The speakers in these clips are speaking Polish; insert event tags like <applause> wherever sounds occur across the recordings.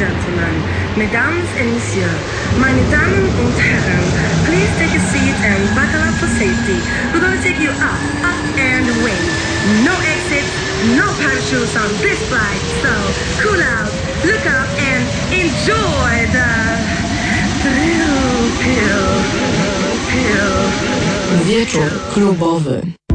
gentlemen, mesdames et messieurs, meine Damen und Herren, please take a seat and buckle up for safety. We're going to take you up, up and away. No exits, no parachutes on this flight, so cool out, look up and enjoy the thrill pill, pill. Wieczór klubowy.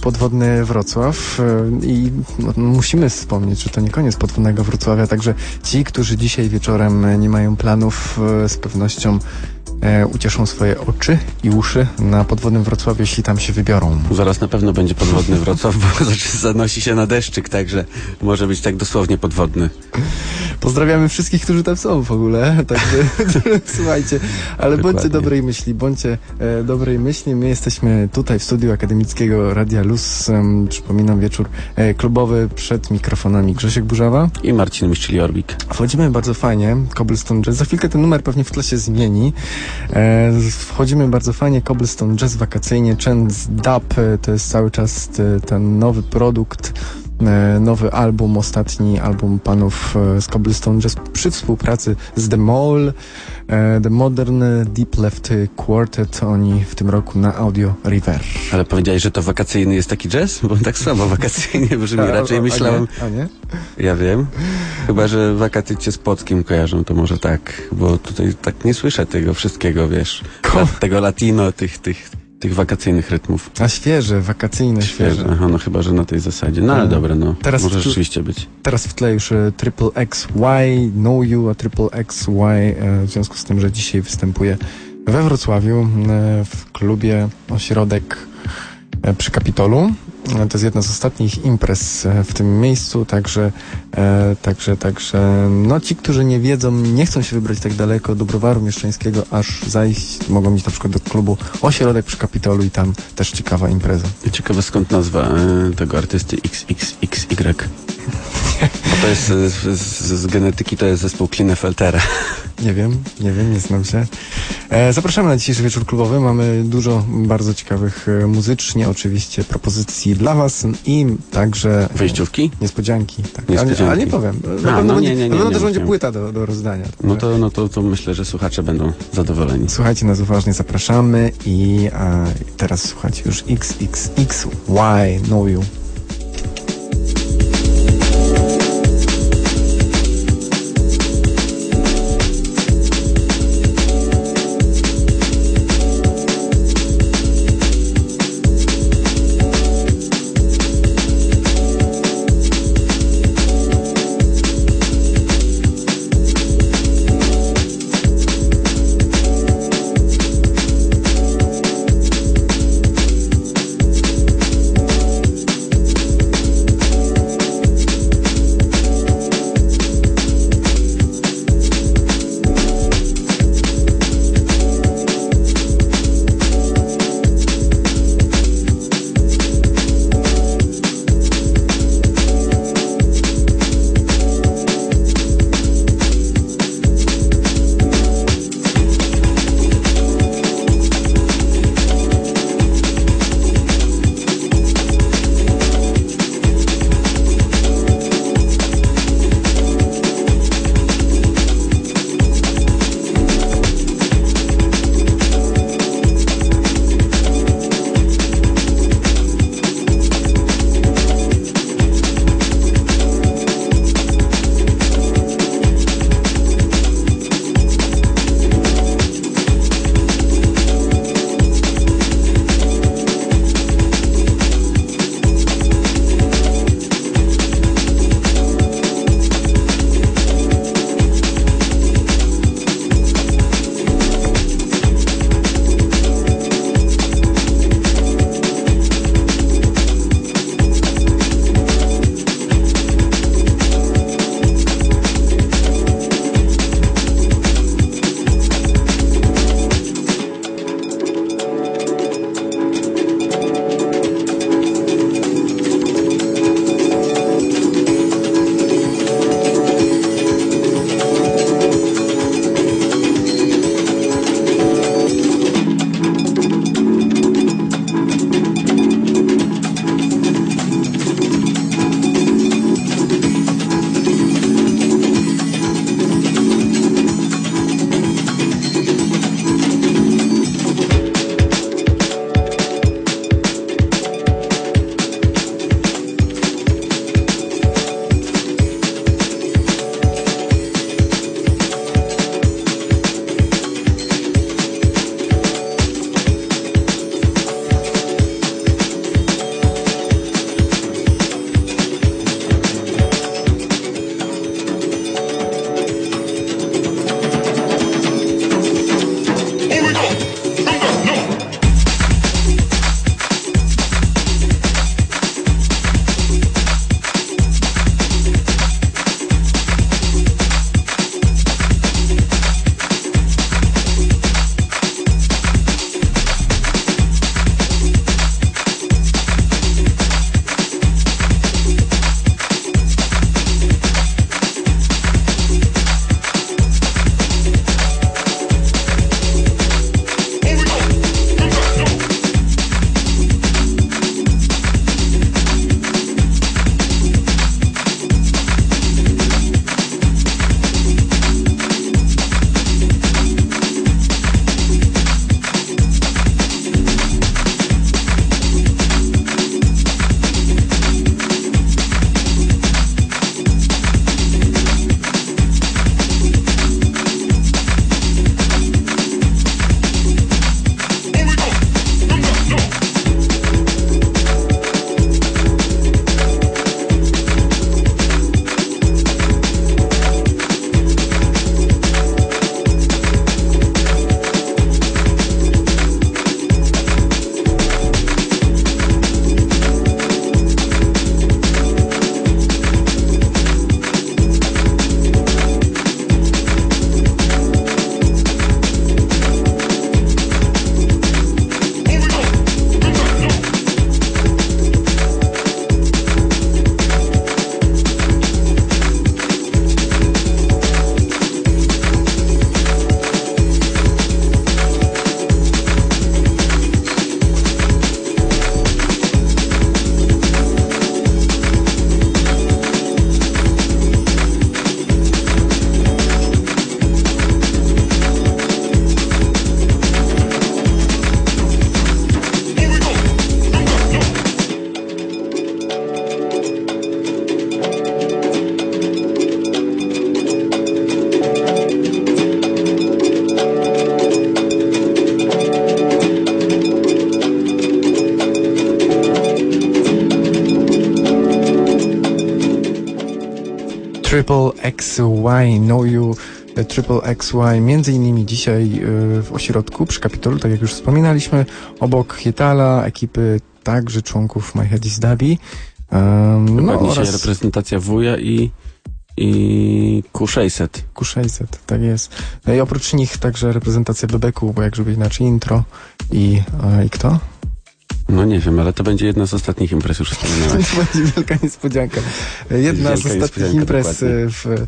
Podwodny Wrocław e, i no, musimy wspomnieć, że to nie koniec podwodnego Wrocławia, także ci, którzy dzisiaj wieczorem nie mają planów, e, z pewnością e, ucieszą swoje oczy i uszy na podwodnym Wrocławiu, jeśli tam się wybiorą. Zaraz na pewno będzie podwodny Wrocław, bo <laughs> zanosi się na deszczyk, także może być tak dosłownie podwodny. Pozdrawiamy wszystkich, którzy tam są w ogóle. <laughs> Także <laughs> słuchajcie, ale Dokładnie. bądźcie dobrej myśli, bądźcie e, dobrej myśli. My jesteśmy tutaj w studiu akademickiego Radia Luz. Em, przypominam wieczór e, klubowy przed mikrofonami Grzesiek Burzawa. I Marcin Miszczyli-Orbik. Wchodzimy bardzo fajnie, Cobblestone Jazz. Za chwilkę ten numer pewnie w tle się zmieni. E, wchodzimy bardzo fajnie, Cobblestone Jazz wakacyjnie. Chance Dub e, to jest cały czas e, ten nowy produkt. E, Nowy album, ostatni album panów e, z Cobblestone Jazz przy współpracy z The Mole, e, The Modern Deep Left Quartet. Oni w tym roku na Audio River. Ale powiedziałeś, że to wakacyjny jest taki jazz? Bo tak słabo wakacyjnie brzmi. <laughs> Raczej A- a- myślałem, A nie? A nie? ja wiem. Chyba, że wakaty cię z Płockiem kojarzą, to może tak. Bo tutaj tak nie słyszę tego wszystkiego, wiesz. Ko- tego latino, tych, tych, tych wakacyjnych rytmów. A świeże, wakacyjne, świeże. Świeże. Aha, no chyba, że na tej zasadzie. No ale Mm. dobra, no. Teraz może rzeczywiście być. Teraz w tle już e, Triple XY, Know You, a Triple XY e, w związku z tym, że dzisiaj występuje we Wrocławiu e, w klubie Ośrodek przy Kapitolu. To jest jedna z ostatnich imprez e, w tym miejscu, także, e, także, także, no ci, którzy nie wiedzą, nie chcą się wybrać tak daleko do Browaru Mieszczańskiego, aż zajść, mogą iść na przykład do klubu Ośrodek przy Kapitolu i tam też ciekawa impreza. Ciekawe skąd nazwa e, tego artysty XXXY. To jest e, z, z, z genetyki, to jest zespół Klinefeltera. <laughs> Nie wiem, nie wiem, nie znam się. E, zapraszamy na dzisiejszy wieczór klubowy. Mamy dużo bardzo ciekawych e, muzycznie, oczywiście, propozycji dla Was i także Wejściówki? niespodzianki. Tak. Niespodzianki. Ale, ale nie powiem. Na A, pewno no nie, nie, nie, nie też będzie płyta do, do rozdania. No to, no to, to myślę, że słuchacze będą zadowoleni. Słuchajcie nas uważnie, zapraszamy i e, teraz słuchajcie już XXXY Know You. XY, Know You e, Triple XY, między innymi dzisiaj e, w ośrodku przy Kapitolu, tak jak już wspominaliśmy, obok Hietala, ekipy także członków My Head is Dabi. Um, no, dzisiaj oraz reprezentacja wuja i, i Q600. Q600, tak jest. No i oprócz nich także reprezentacja Bebeku, bo jak żeby inaczej intro i, e, i kto? No nie wiem, ale to będzie jedna z ostatnich imprez, już To wspominałeś. <laughs> będzie wielka niespodzianka. Jedna z Wielka ostatnich niespodzianka, imprez dokładnie. w,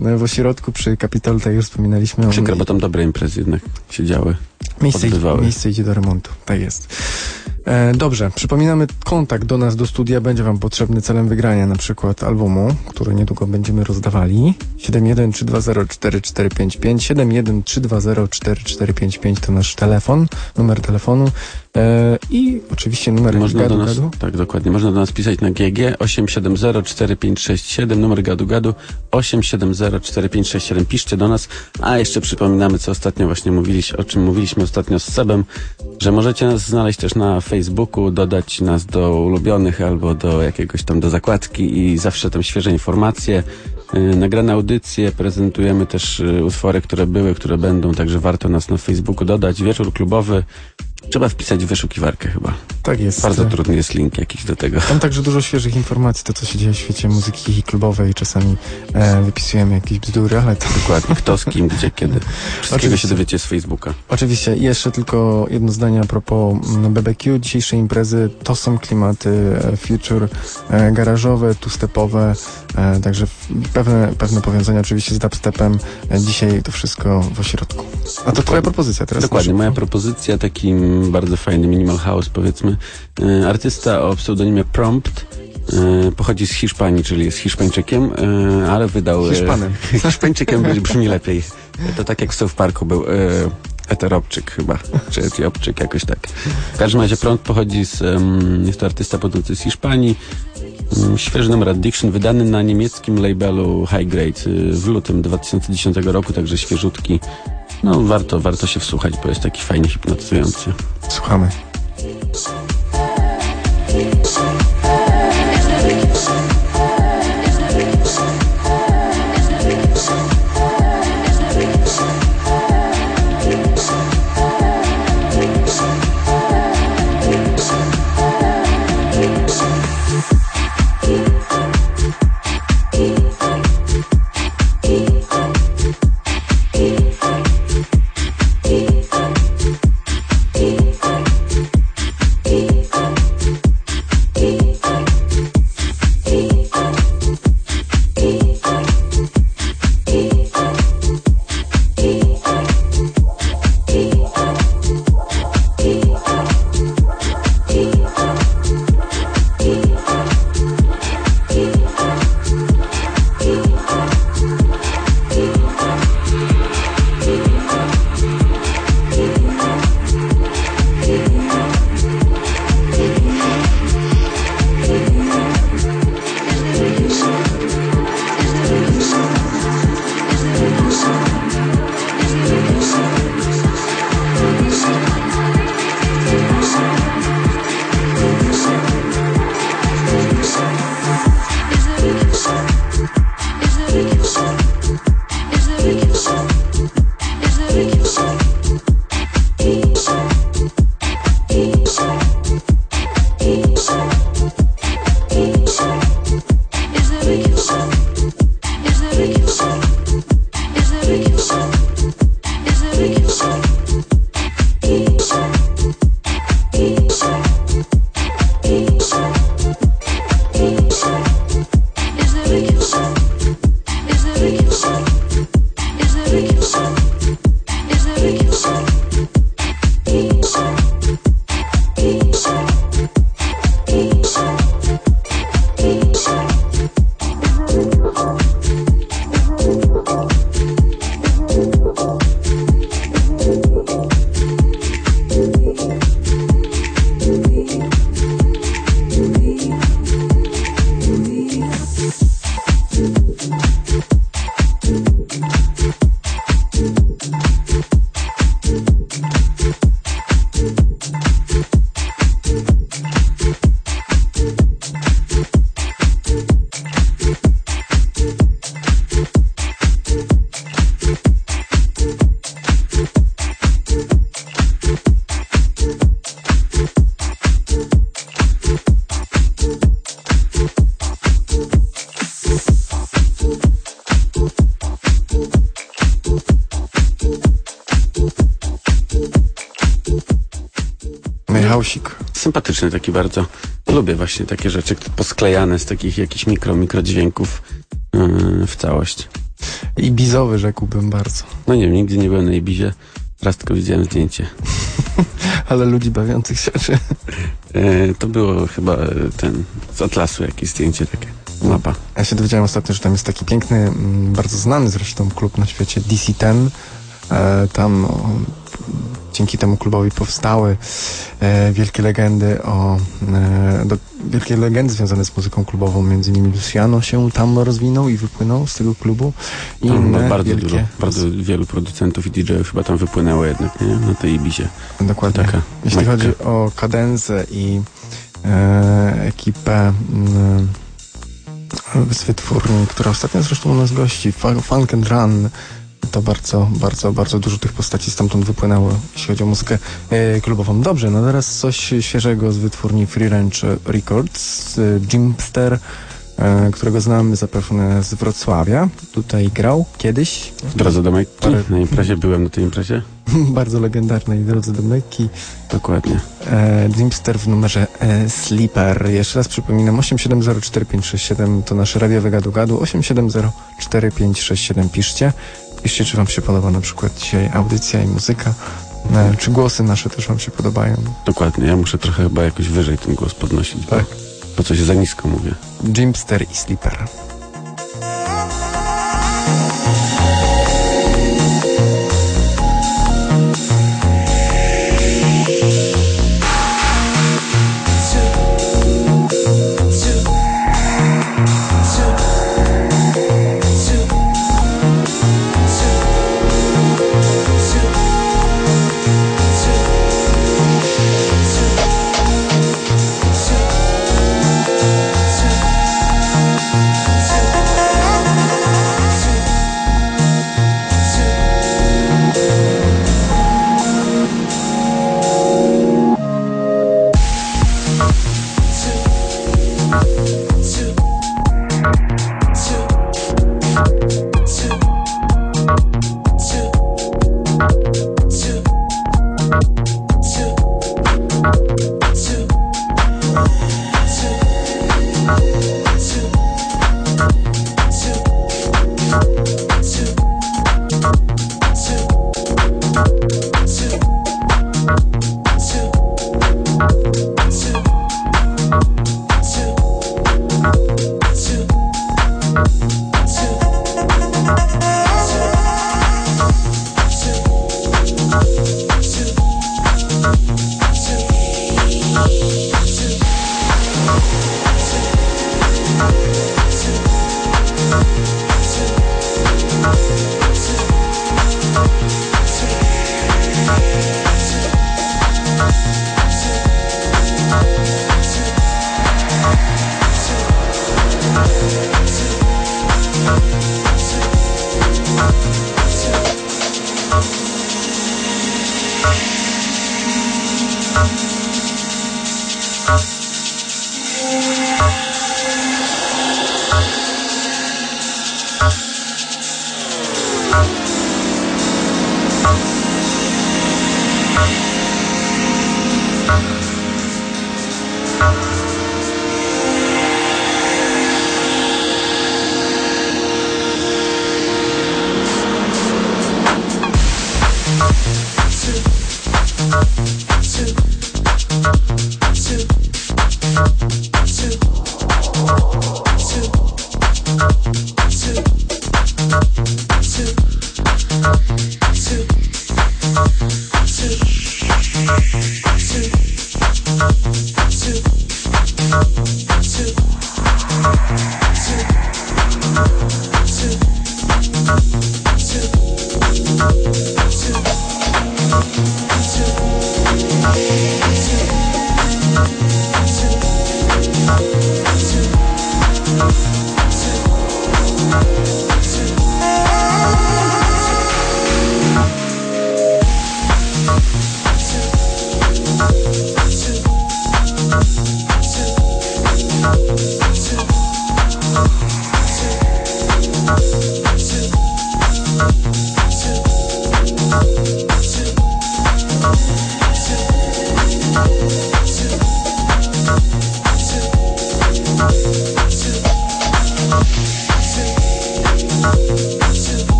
w ośrodku przy Kapitolu, tak już wspominaliśmy. Przykro, bo tam dobre imprezy jednak się działy. Miejsce, idzie, miejsce idzie do remontu, tak jest. E, dobrze, przypominamy, kontakt do nas, do studia będzie Wam potrzebny celem wygrania na przykład albumu, który niedługo będziemy rozdawali. 713204455, 713204455 to nasz telefon, numer telefonu e, i oczywiście numer Można gadu, do nas, gadu. tak dokładnie, można do nas pisać na GG 8704567, numer gadu gadu 8704567. Piszcie do nas, a jeszcze przypominamy, co ostatnio właśnie mówiliśmy, o czym mówiliśmy ostatnio z Sebem, że możecie nas znaleźć też na Facebooku, dodać nas do ulubionych albo do jakiegoś tam do zakładki i zawsze tam świeże informacje. Yy, Nagrane audycje, prezentujemy też yy, utwory, które były, które będą, także warto nas na Facebooku dodać. Wieczór klubowy, trzeba wpisać w wyszukiwarkę chyba. Tak jest. Bardzo trudny jest link jakiś do tego. Tam także dużo świeżych informacji, to co się dzieje w świecie muzyki klubowej. Czasami e, wypisujemy jakieś bzdury, ale to Dokładnie, kto z kim, gdzie, kiedy. Wszystkiego Oczywiście. się dowiecie z Facebooka. Oczywiście, jeszcze tylko jedno zdanie a propos mm, BBQ. Dzisiejszej imprezy to są klimaty e, future e, garażowe, two-stepowe, e, także pewne, pewne powiązania oczywiście z dubstepem. E, dzisiaj to wszystko w ośrodku. A to twoja propozycja teraz. Dokładnie, moja propozycja, taki mm, bardzo fajny minimal house powiedzmy. E, Artysta o pseudonimie Prompt e, pochodzi z Hiszpanii, czyli jest Hiszpańczykiem, e, ale wydał... Hiszpanem. <laughs> Hiszpańczykiem brzmi- lepiej. To tak jak w South Parku był Eteropczyk chyba, czy Etiopczyk, jakoś tak. W każdym razie Prompt pochodzi z... jest to artysta pochodzący z Hiszpanii. Mm, Świeży numer Addiction, wydany na niemieckim labelu High Grade y, w lutym 2010 roku, także świeżutki. No, warto, warto się wsłuchać, bo jest taki fajnie hipnotyzujący. Słuchamy. Sympatyczny taki bardzo. Lubię właśnie takie rzeczy posklejane z takich jakichś mikro, mikrodźwięków yy, w całość. I bizowy rzekłbym bardzo. No nie wiem, nigdy nie byłem na Ibizie. Raz tylko widziałem zdjęcie. <laughs> Ale ludzi bawiących się, czy... Yy, to było chyba e, ten z Atlasu jakieś zdjęcie takie. Mapa. Ja się dowiedziałem ostatnio, że tam jest taki piękny, mm, bardzo znany zresztą klub na świecie, DC-10. E, tam dzięki temu klubowi powstały e, wielkie legendy o e, do, wielkie legendy związane z muzyką klubową, między innymi Luciano się tam rozwinął i wypłynął z tego klubu i Tam inne bardzo wielkie, dużo, bardzo wielu producentów i DJ-ów chyba tam wypłynęło jednak, nie? Na tej Ibizie. dokładnie. Taka Jeśli Mekka. chodzi o kadenzę i e, ekipę mm, z wytwórni, która ostatnio zresztą u nas gości, Funk and Run, to bardzo, bardzo, bardzo dużo tych postaci stamtąd wypłynęło, jeśli chodzi o muzykę e, klubową. Dobrze, no teraz coś świeżego z wytwórni Free Range Records, e, Jimster, e, którego znamy zapewne z Wrocławia. Tutaj grał kiedyś. W drodze do Mekki, Parę- na imprezie byłem na tej imprezie. <laughs> bardzo legendarnej drodze do Mekki. Dokładnie. E, Dreamster w numerze e, Sleeper. Jeszcze raz przypominam, 8704567 to nasze radiowe gadu-gadu. 8704567 piszcie. Piszcie, czy wam się podoba na przykład dzisiaj audycja i muzyka. E, czy głosy nasze też wam się podobają. Dokładnie. Ja muszę trochę chyba jakoś wyżej ten głos podnosić, Tak. bo, bo coś za nisko mówię. Dreamster i Sleeper.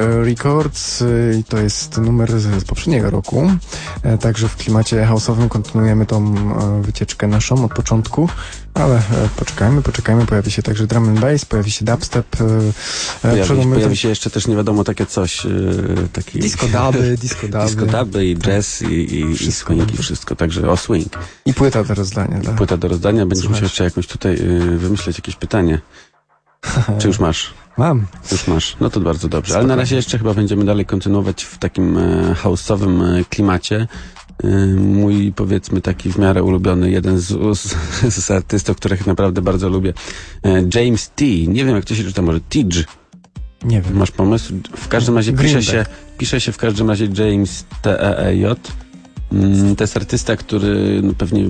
Records y, i to jest numer z, poprzedniego roku. E, Także w klimacie house'owym kontynuujemy tą e, wycieczkę naszą od początku, ale e, poczekajmy, poczekajmy, pojawi się także drum and bass, pojawi się dubstep. Pojawi, my pojawi się jeszcze też nie wiadomo takie coś, taki... Disco duby, disco duby. Disco duby i jazz i, i, i Wszystko. swing i wszystko, także o swing. I płyta do rozdania. Dla... Płyta do rozdania, będziesz musiał jeszcze jakąś tutaj yy, wymyśleć jakieś pytanie. <laughs> Czy już masz? Mam. Już masz. No to bardzo dobrze. Ale na razie jeszcze chyba będziemy dalej kontynuować w takim e, house'owym e, klimacie. E, mój, powiedzmy, taki w miarę ulubiony, jeden z, z, <laughs> z artystów, których naprawdę bardzo lubię, e, James T. Nie wiem, jak to się czyta, może Tidge. Nie wiem. Masz pomysł? W każdym razie pisze się, pisze się w każdym razie James T-E-E-J. Mm, To jest artysta, który no, pewnie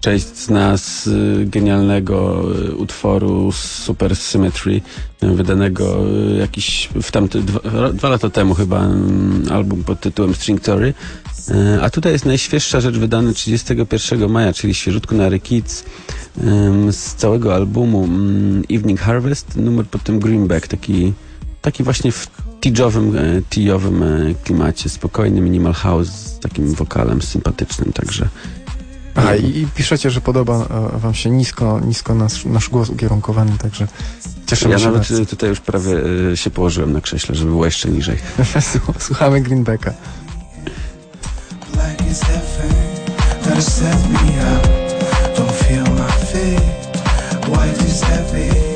część z nas y, genialnego y, utworu Super Symmetry, y, wydanego jakiś w tamty, dwa, dwa lata temu chyba mm, album pod tytułem String Theory. Y, A tutaj jest najświeższa rzecz wydany 31 maja, czyli świeżutko na Kids z całego albumu mm, Evening Harvest, numer pod tym Greenback, taki, taki właśnie w teage'owym, e, tea'owym e, klimacie, spokojny minimal house z takim wokalem sympatycznym, także Aha, i, i piszecie, że podoba e, wam się nisko, nisko nasz, nasz głos ukierunkowany, także cieszymy ja się nawet bardzo. tutaj już prawie e, się położyłem na krześle, żeby było jeszcze niżej. <laughs> Słuchamy Greenbacka. Black is heaven that'll set me up. Don't feel my feet. White is heavy.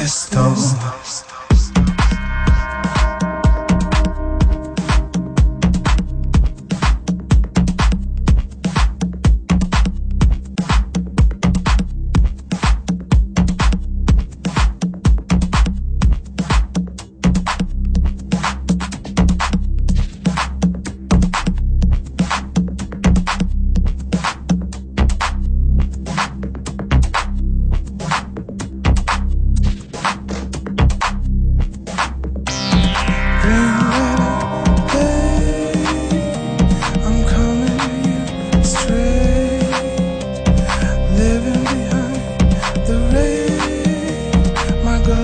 On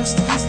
Christmas.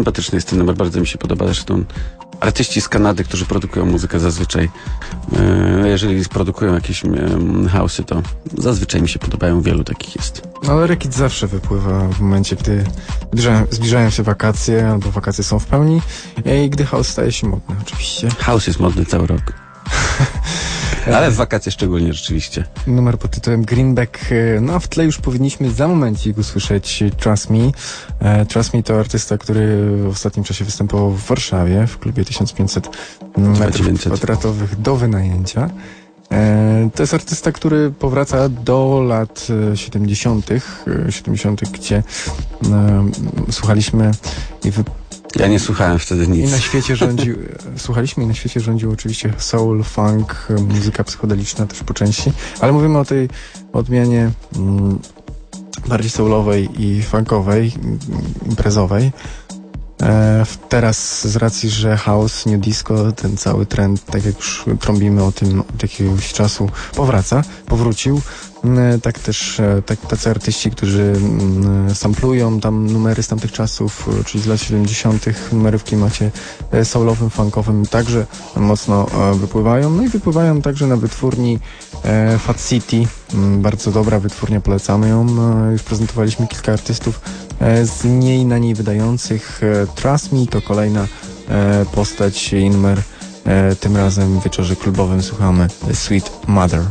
Sympatyczny jest ten numer, bardzo mi się podoba. Zresztą artyści z Kanady, którzy produkują muzykę zazwyczaj, e, jeżeli produkują jakieś house'y, to zazwyczaj mi się podobają, wielu takich jest. No, ale rekit zawsze wypływa w momencie, gdy zbliżają, zbliżają się wakacje, albo wakacje są w pełni i gdy house staje się modny, oczywiście. House jest modny cały rok. <laughs> Ale w wakacje szczególnie rzeczywiście. Numer pod tytułem Greenback. e, No a w tle już powinniśmy za momencik usłyszeć Trust Me. E, Trust Me to artysta, który w ostatnim czasie występował w Warszawie w klubie 1500 metrów 2900. kwadratowych do wynajęcia. E, To jest artysta, który powraca do lat e, 70., e, 70., gdzie słuchaliśmy i wy, Ja nie słuchałem wtedy i nic. na świecie <laughs> rządził, słuchaliśmy i na świecie rządził oczywiście soul, funk, muzyka psychodeliczna też po części, ale mówimy o tej odmianie mm, bardziej soulowej i funkowej, imprezowej. E, teraz z racji, że house, new disco, ten cały trend, tak jak już trąbimy o tym od jakiegoś czasu, powraca, powrócił. Mm, Tak też e, tak, tacy artyści, którzy mm, samplują tam numery z tamtych czasów, e, czyli z lat 70., numery w klimacie e, soulowym, funkowym, także mocno e, wypływają. No i wypływają także na wytwórni e, Fat City. Mm, Bardzo dobra wytwórnia, polecamy ją. E, Już prezentowaliśmy kilka artystów e, z niej na niej wydających. E, Trust Me to kolejna e, postać i numer. E, Tym razem w wieczorze klubowym słuchamy Sweet Mother.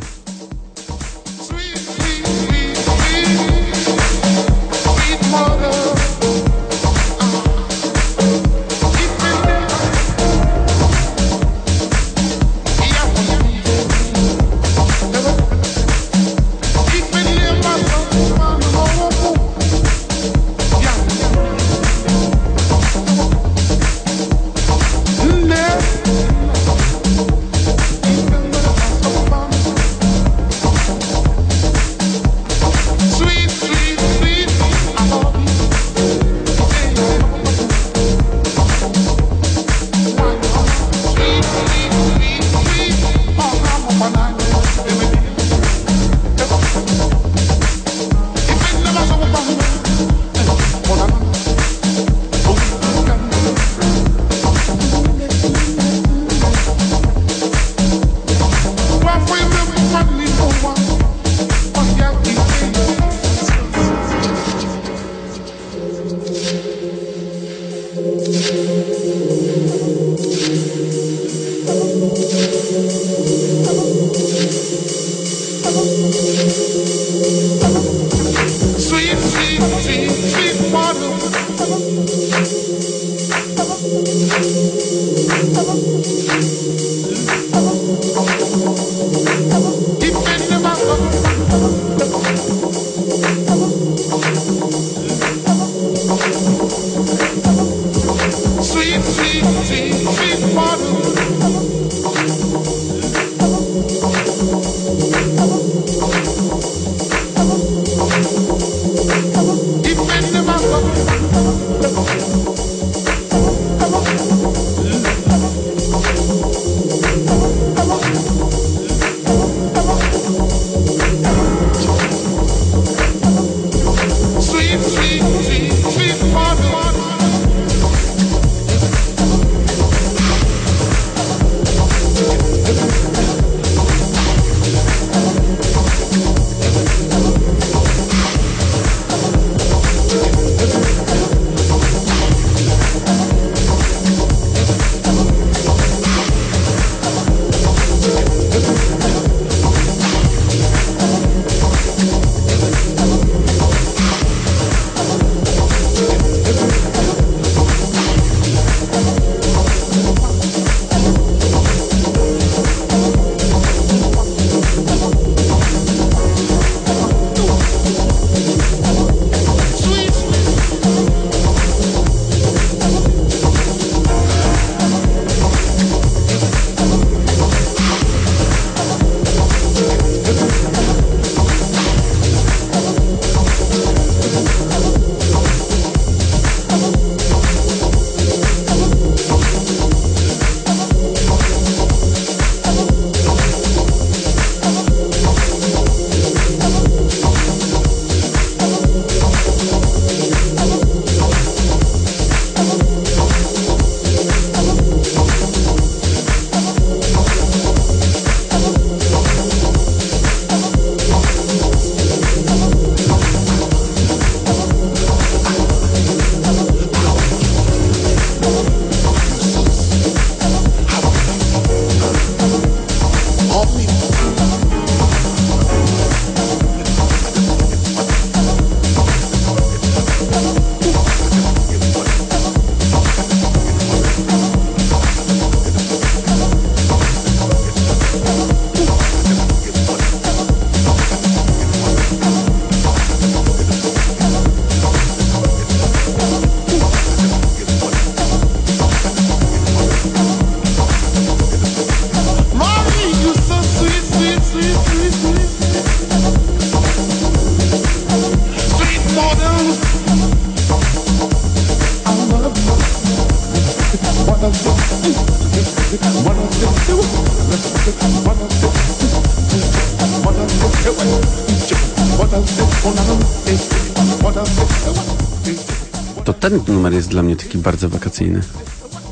To ten numer jest dla mnie taki bardzo wakacyjny.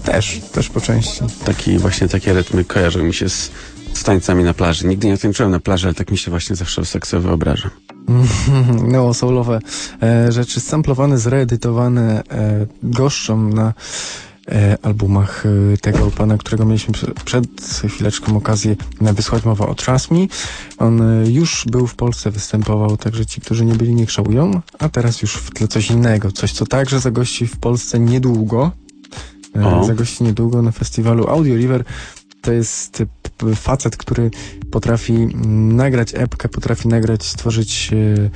Też, też po części. Taki właśnie takie rytmy kojarzą mi się z, z tańcami na plaży. Nigdy nie tańczyłem na plaży, ale tak mi się właśnie zawsze seksu wyobrażam. <laughs> No, soulowe e, rzeczy samplowane, zreedytowane, e, goszczą na albumach e, tego pana, którego mieliśmy prze, przed chwileczką okazję e, wysłać mowa o Trust Me. On e, już był w Polsce, występował, także ci, którzy nie byli, niech żałują, a teraz już w tle coś innego, coś, co także zagości w Polsce niedługo. E, O. zagości niedługo na festiwalu Audio River. To jest e, facet, który potrafi nagrać epkę, potrafi nagrać, stworzyć e,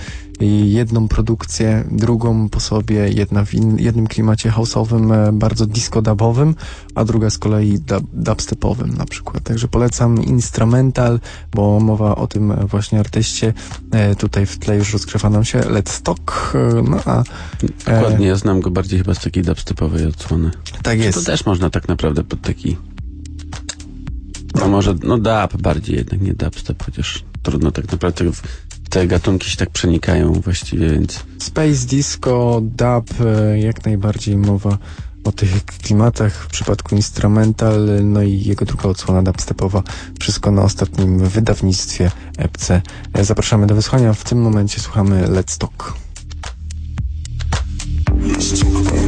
jedną produkcję, drugą po sobie, jedna w in, jednym klimacie house'owym, e, bardzo disco-dubowym, a druga z kolei dub, dubstepowym na przykład. Także polecam instrumental, bo mowa o tym właśnie artyście. E, tutaj w tle już rozgrzewa nam się Let's Talk, e, no a Dokładnie, ja znam go bardziej chyba z takiej dubstepowej odsłony. tak To jest. też można tak naprawdę pod taki... No może, no dub bardziej jednak, nie dubstep, chociaż trudno tak naprawdę te gatunki się tak przenikają właściwie, więc Space Disco, dub, e, jak najbardziej mowa o tych klimatach w przypadku instrumental, no i jego druga odsłona dubstepowa. Wszystko na ostatnim wydawnictwie EPC. E, Zapraszamy do wysłania. W tym momencie słuchamy Let's Talk. Let's talk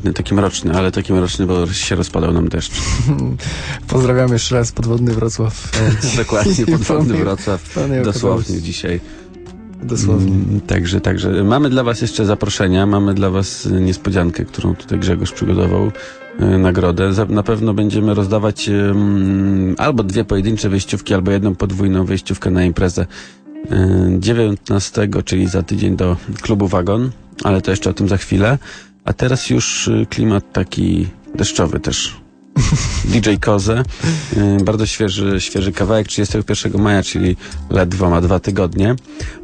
ładny, taki mroczny, ale taki mroczny, bo się rozpadał nam deszcz. <laughs> Pozdrawiam jeszcze raz podwodny Wrocław. E, <laughs> Dokładnie, podwodny Wrocław, dosłownie dzisiaj. Dosłownie. Mm, Także, także mamy dla Was jeszcze zaproszenia, mamy dla Was niespodziankę, którą tutaj Grzegorz przygotował, y, nagrodę. Na pewno będziemy rozdawać albo dwie pojedyncze wejściówki, albo jedną podwójną wejściówkę na imprezę y, 19, czyli za tydzień do klubu Wagon, ale to jeszcze o tym za chwilę. A teraz już y, klimat taki deszczowy też. <laughs> DJ Koze, y, bardzo świeży, świeży kawałek 31 maja, czyli ledwo ma dwa tygodnie.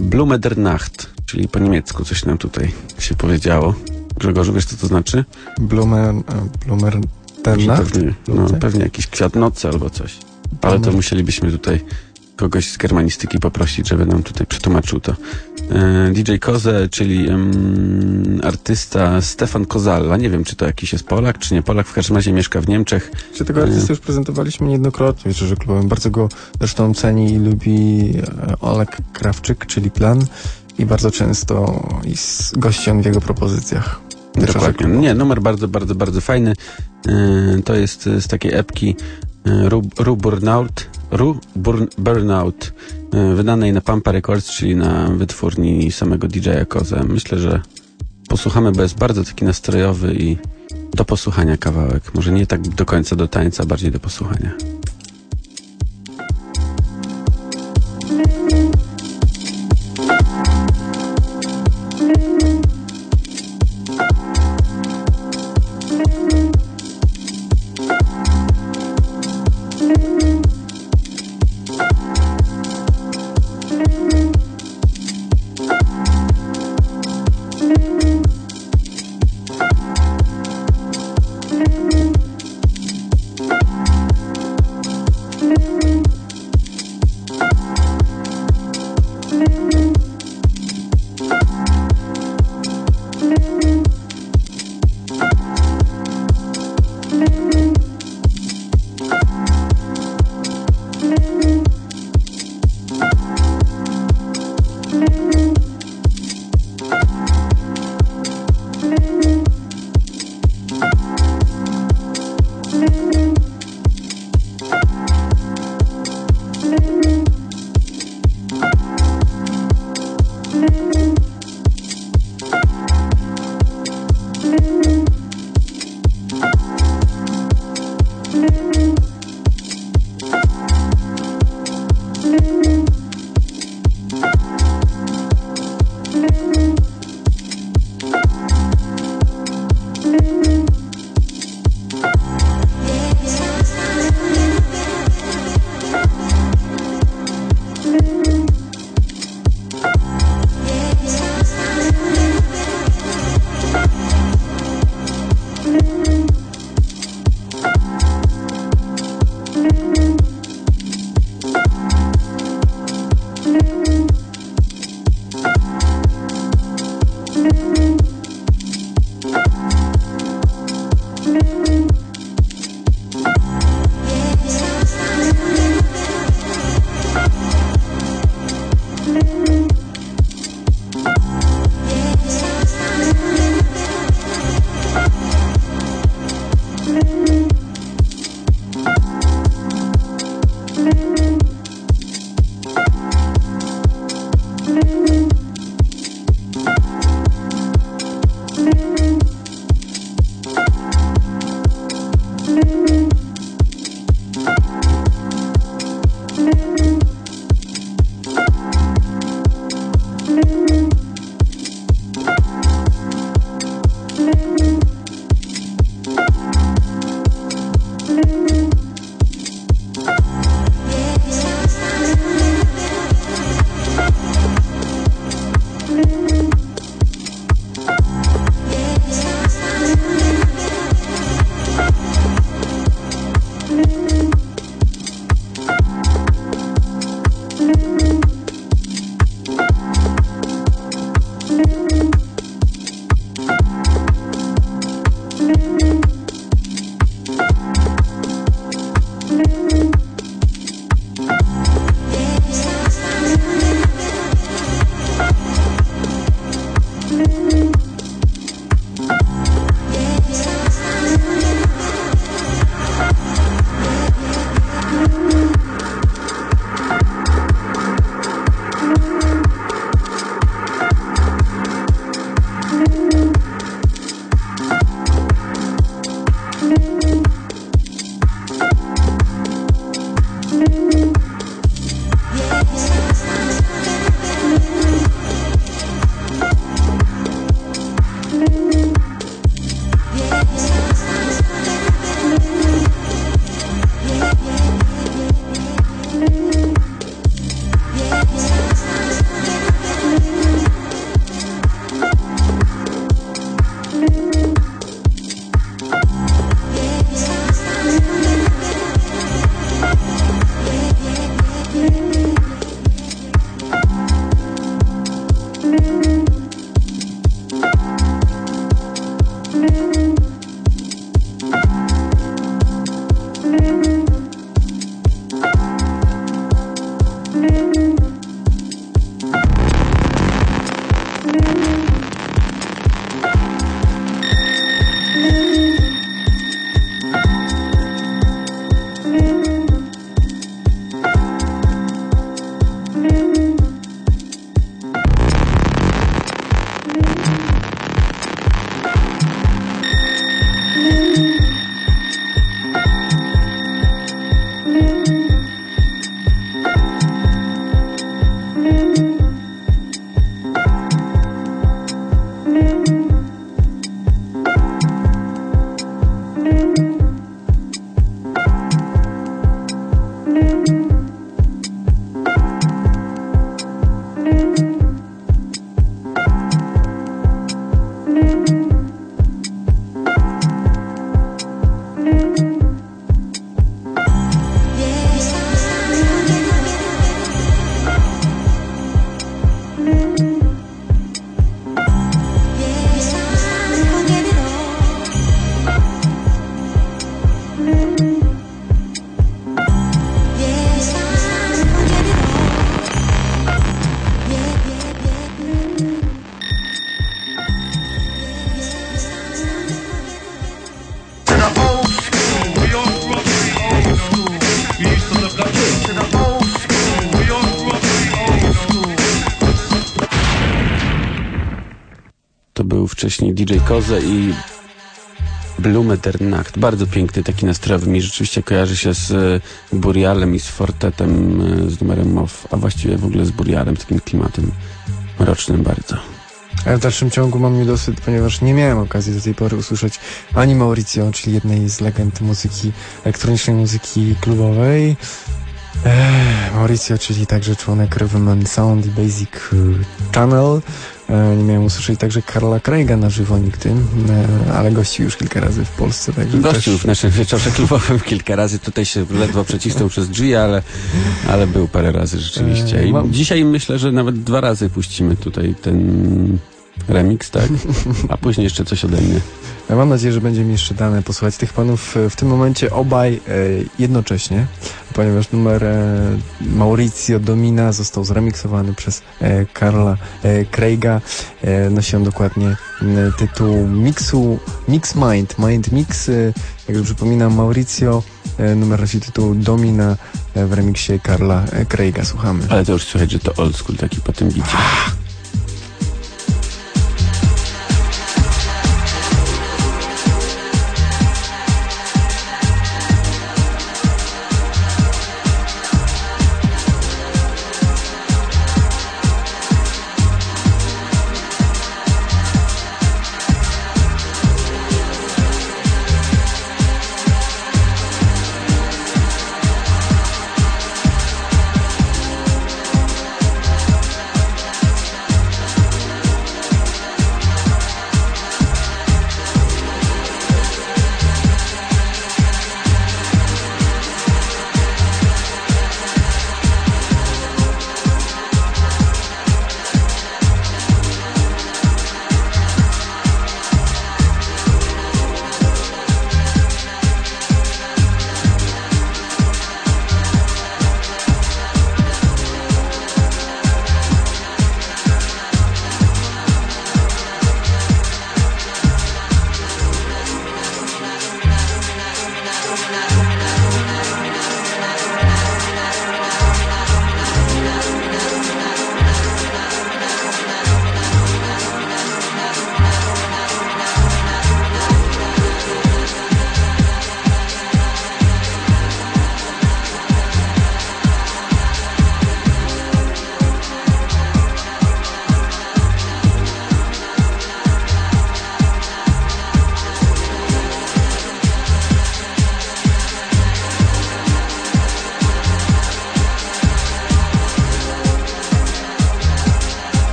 Blumedernacht, czyli po niemiecku coś nam tutaj się powiedziało. Grzegorzu, wiesz co to znaczy? Blumer, e, Blumer ten Pewnie, no, pewnie jakiś kwiat nocy albo coś. Ale to musielibyśmy tutaj kogoś z germanistyki poprosić, żeby nam tutaj przetłumaczył to. E, DJ Koze, czyli em, artysta Stefan Kozalla. Nie wiem, czy to jakiś jest Polak, czy nie Polak. W każdym razie mieszka w Niemczech. Czy tego artystę już prezentowaliśmy niejednokrotnie w Wieczerzy Klubowym. Bardzo go zresztą ceni i lubi e, Olek Krawczyk, czyli Plan i bardzo często jest gościem w jego propozycjach. Dokładnie. Nie, numer bardzo, bardzo, bardzo fajny. E, to jest z takiej epki e, Ru, Ru Burnout, Ru Burn, Burnout, e, wydanej na Pampa Records, czyli na wytwórni samego DJ-a Koze. Myślę, że posłuchamy, bo jest bardzo taki nastrojowy i do posłuchania kawałek. Może nie tak do końca do tańca, bardziej do posłuchania. Koze i Blume der Nacht. Bardzo piękny, taki nastrojowy. Mi rzeczywiście kojarzy się z e, Burialem i z Fortetem, e, z numerem MOW, a właściwie w ogóle z Burialem, takim klimatem mrocznym bardzo. Ale w dalszym ciągu mam niedosyt, ponieważ nie miałem okazji do tej pory usłyszeć ani Mauricio, czyli jednej z legend muzyki, elektronicznej muzyki klubowej. Eee, Mauricio, czyli także członek Rhythm Sound i Basic y, Channel. E, nie miałem usłyszeć także Karla Craiga na żywo nigdy, e, ale gościł już kilka razy w Polsce, także Gościł też... w naszym wieczorze klubowym kilka razy. Tutaj się ledwo przecisnął przez drzwi, ale, ale był parę razy rzeczywiście. I E, mam- dzisiaj myślę, że nawet dwa razy puścimy tutaj ten remix, tak? A później jeszcze coś ode mnie. Ja mam nadzieję, że będzie mi jeszcze dane posłuchać tych panów e, w tym momencie obaj e, jednocześnie, ponieważ numer e, Mauricio Domina został zremiksowany przez Karla Craiga. Nosi on dokładnie tytuł mixu Mix Mind, Mind Mix. E, jak przypominam, Mauricio e, numer nosi tytuł Domina w remiksie Karla Craiga. Słuchamy. Ale to już słychać, że to old school taki po tym bicie.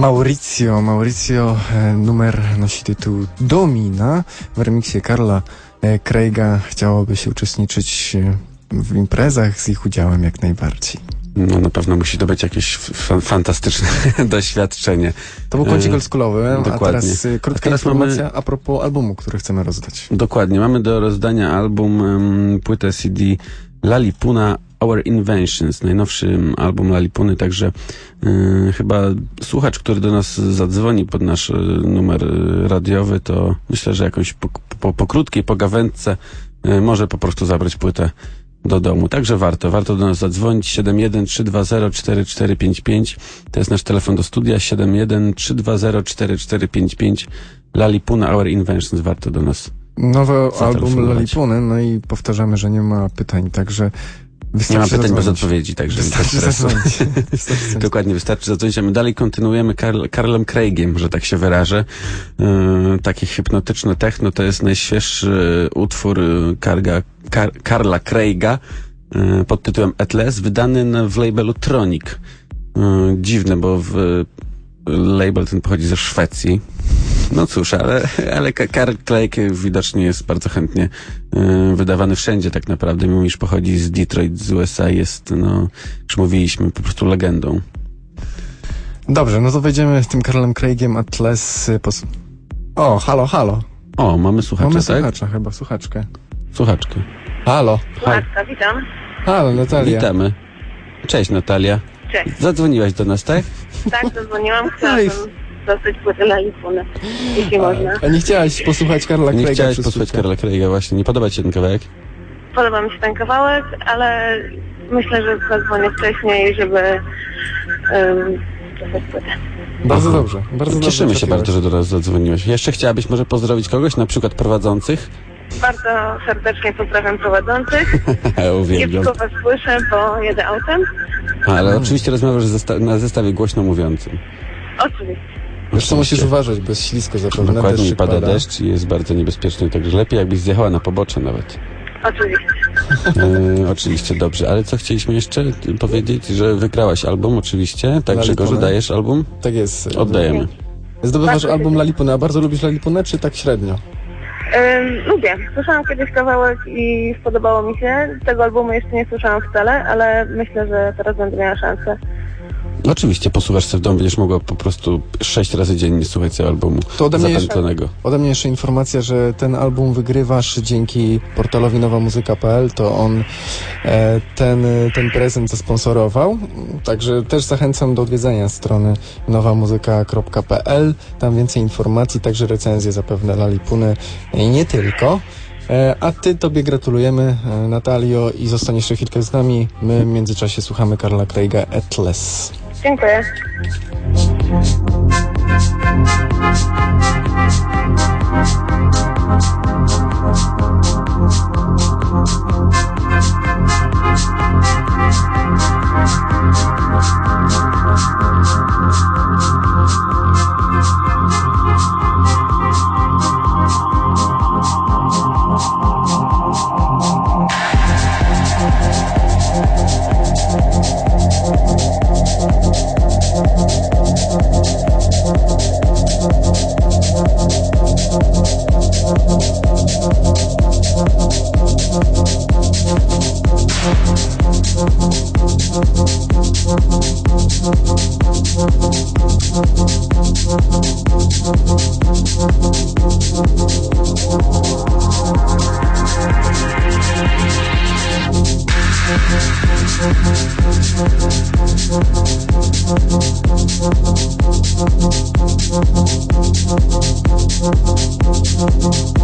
Maurizio, Maurizio, e, numer nosi tytuł Domina. W remiksie Karla e, Craiga chciałoby się uczestniczyć e, w imprezach z ich udziałem jak najbardziej. No na pewno musi to być jakieś fa- fantastyczne <laughs> doświadczenie. To był kącik oldschoolowy, a teraz krótka A teraz informacja mamy- a propos albumu, który chcemy rozdać. Dokładnie. Mamy do rozdania album, em, płytę CD Lalipuna Our Inventions, najnowszy album Lalipuny, także y, chyba słuchacz, który do nas zadzwoni pod nasz y, numer y, radiowy, to myślę, że jakąś po, po, po krótkiej pogawędce y, może po prostu zabrać płytę do domu. Także warto, warto do nas zadzwonić 713204455 to jest nasz telefon do studia 713204455 Lalipuna Our Inventions warto do nas Nowy album. Lalipuny, no i powtarzamy, że nie ma pytań, także wystarczy Nie ma pytań bez zadzwonić. odpowiedzi, także bez <laughs> Wystarczy zadzwonić. Wystarczy. Dokładnie, wystarczy zadzwonić, a my dalej kontynuujemy Karl, Karlem Craigiem, że tak się wyrażę. Yy, takie hipnotyczne techno to jest najświeższy utwór yy, Karga, Kar, Karla Craiga yy, pod tytułem Atlas, wydany na, w labelu Tronic. Yy, dziwne, bo w, label ten pochodzi ze Szwecji. No cóż, ale, ale Karl Craig widocznie jest bardzo chętnie yy, wydawany wszędzie tak naprawdę, mimo iż pochodzi z Detroit, z USA, jest, no, już mówiliśmy, po prostu legendą. Dobrze, no to wejdziemy z tym Karlem Craigiem Atlas. y, Pos... O, halo, halo. O, mamy słuchacza, Mamy tak? słuchacza, chyba słuchaczkę. Słuchaczkę. Halo. Marta, witam. Halo, Natalia. Witamy. Cześć Natalia. Cześć. Zadzwoniłaś do nas, tak? Tak, zadzwoniłam, chciałabym dostać płytę na Lipunę, jeśli można. A nie chciałaś posłuchać Karla Nie Craiga chciałaś przez posłuchać? Karla Craiga właśnie. Nie podoba ci się ten kawałek? Podoba mi się ten kawałek, ale myślę, że zadzwonię wcześniej, żeby um, dostać płytę. Bardzo Aha. dobrze, bardzo dobrze. Cieszymy się bardzo, że do nas zadzwoniłeś. Jeszcze chciałabyś może pozdrowić kogoś, na przykład prowadzących? Bardzo serdecznie pozdrawiam prowadzących. <laughs> Uwielbiam. Kiepsko was słyszę, bo jedę autem. Ale oczywiście rozmawiasz zesta na zestawie głośno mówiącym. Oczywiście. Zresztą musisz uważać, bo jest ślisko zapewne. Dokładnie deszczyk i pada deszcz i jest bardzo niebezpieczny, także lepiej jakbyś zjechała na pobocze nawet. Oczywiście. E, oczywiście, dobrze. Ale co chcieliśmy jeszcze powiedzieć, że wygrałaś album oczywiście, tak. Grzegorzu, dajesz album? Tak jest. Oddajemy. Zdobywasz Bardzo album Lalipune, a bardzo lubisz Lalipunę, czy tak średnio? Ym, lubię. Słyszałam kiedyś kawałek i spodobało mi się. Tego albumu jeszcze nie słyszałam wcale, ale myślę, że teraz będę miała szansę. Oczywiście, posłuchasz sobie w domu, będziesz mogła po prostu sześć razy dziennie słuchać tego albumu To ode mnie jeszcze- zapętlonego. Ode mnie jeszcze informacja, że ten album wygrywasz dzięki portalowi nowamuzyka.pl, to on e, ten, ten prezent zasponsorował, także też zachęcam do odwiedzenia strony nowamuzyka.pl, tam więcej informacji, także recenzje zapewne Lalipuny i nie tylko. E, A ty tobie gratulujemy, e, Natalio, i zostań jeszcze chwilkę z nami. My w międzyczasie słuchamy Karla Craiga Atlas. Dziękuję. Thank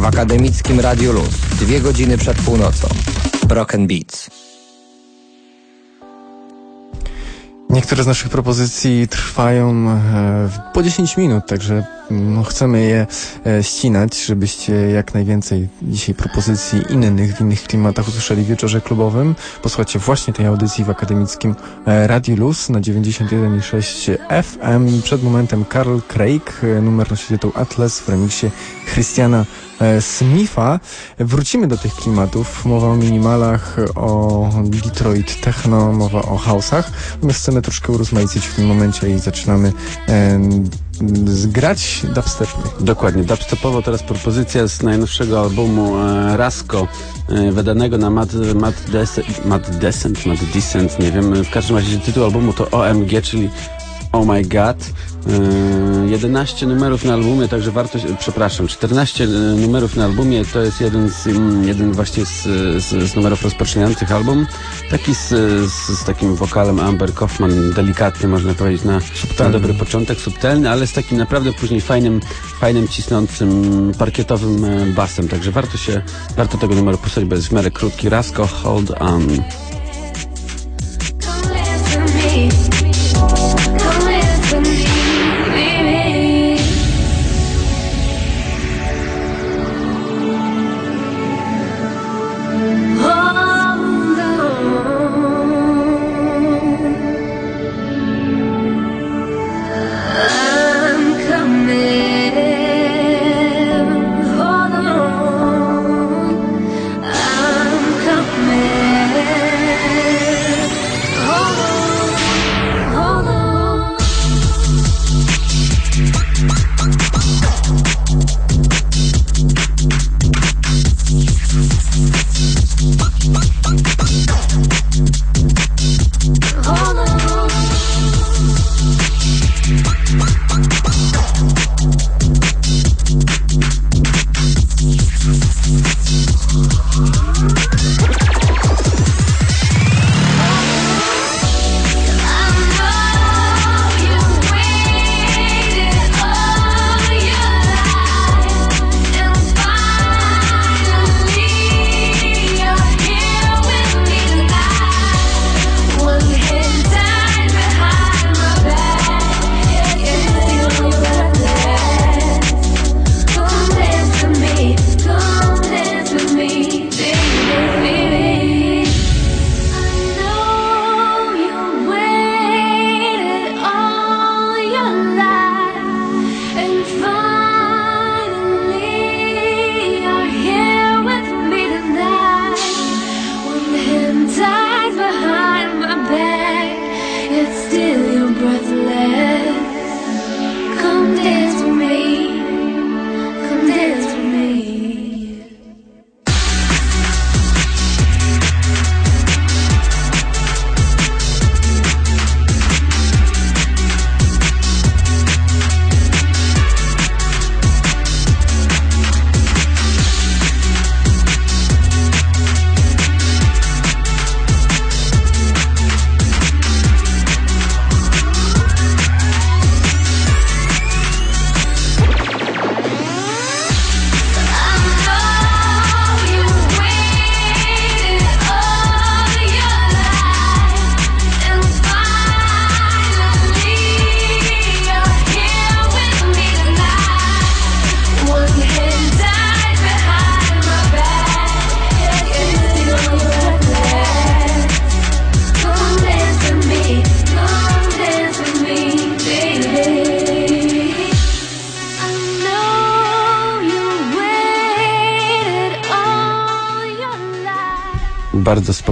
w akademickim Radiu Luz. Dwie godziny przed północą. And Beats. Niektóre z naszych propozycji trwają e, po 10 minut, także no, chcemy je e, ścinać, żebyście jak najwięcej dzisiaj propozycji innych, w innych klimatach usłyszeli w wieczorze klubowym. Posłuchajcie właśnie tej audycji w akademickim e, Radio Luz na 91,6 FM. Przed momentem Carl Craig, numer nosi tytuł Atlas w remiksie Christiana e, Smitha. Wrócimy do tych klimatów. Mowa o minimalach, o Detroit Techno, mowa o house'ach. My chcemy troszkę urozmaicić w tym momencie i zaczynamy em, zgrać dubstepy. Dokładnie, dubstepowo teraz propozycja z najnowszego albumu e, Rasko, e, wydanego na Mad, Mad, Mad Descent, Mad Descent, nie wiem, w każdym razie tytuł albumu to OMG, czyli Oh My God. E, 11 numerów na albumie, także warto, się- przepraszam, 14 numerów na albumie, to jest jeden z, mm, jeden właśnie z, z, z numerów rozpoczynających album. Taki z, z, z takim wokalem Amber Kaufman, delikatny można powiedzieć na, na dobry początek, subtelny, ale z takim naprawdę później fajnym, fajnym cisnącym, parkietowym e, basem, także warto się, warto tego numeru posłuchać, bo jest w miarę krótki. Rasko, hold on.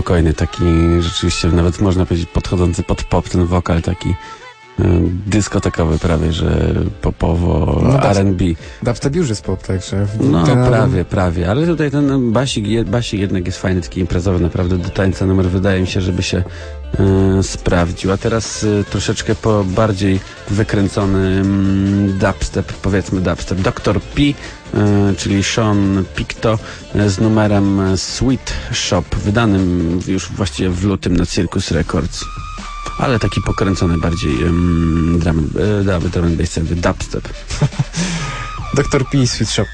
Spokojny, taki rzeczywiście nawet można powiedzieć podchodzący pod pop, ten wokal taki dyskotekowy prawie, że popowo No. R&B. Dubstep już jest pop, także... No album- prawie, prawie, ale tutaj ten basik, basik jednak jest fajny, taki imprezowy, naprawdę do tańca numer wydaje mi się, żeby się e, sprawdził. A teraz e, troszeczkę po bardziej wykręcony mm, dubstep, powiedzmy dubstep. Dr. P, e, czyli Sean Picto z numerem Sweet Shop, wydanym już właściwie w lutym na Circus Records. Ale taki pokręcony bardziej um, drum, drum, drum dubstep. Dr. <laughs> P, Sweet Shop.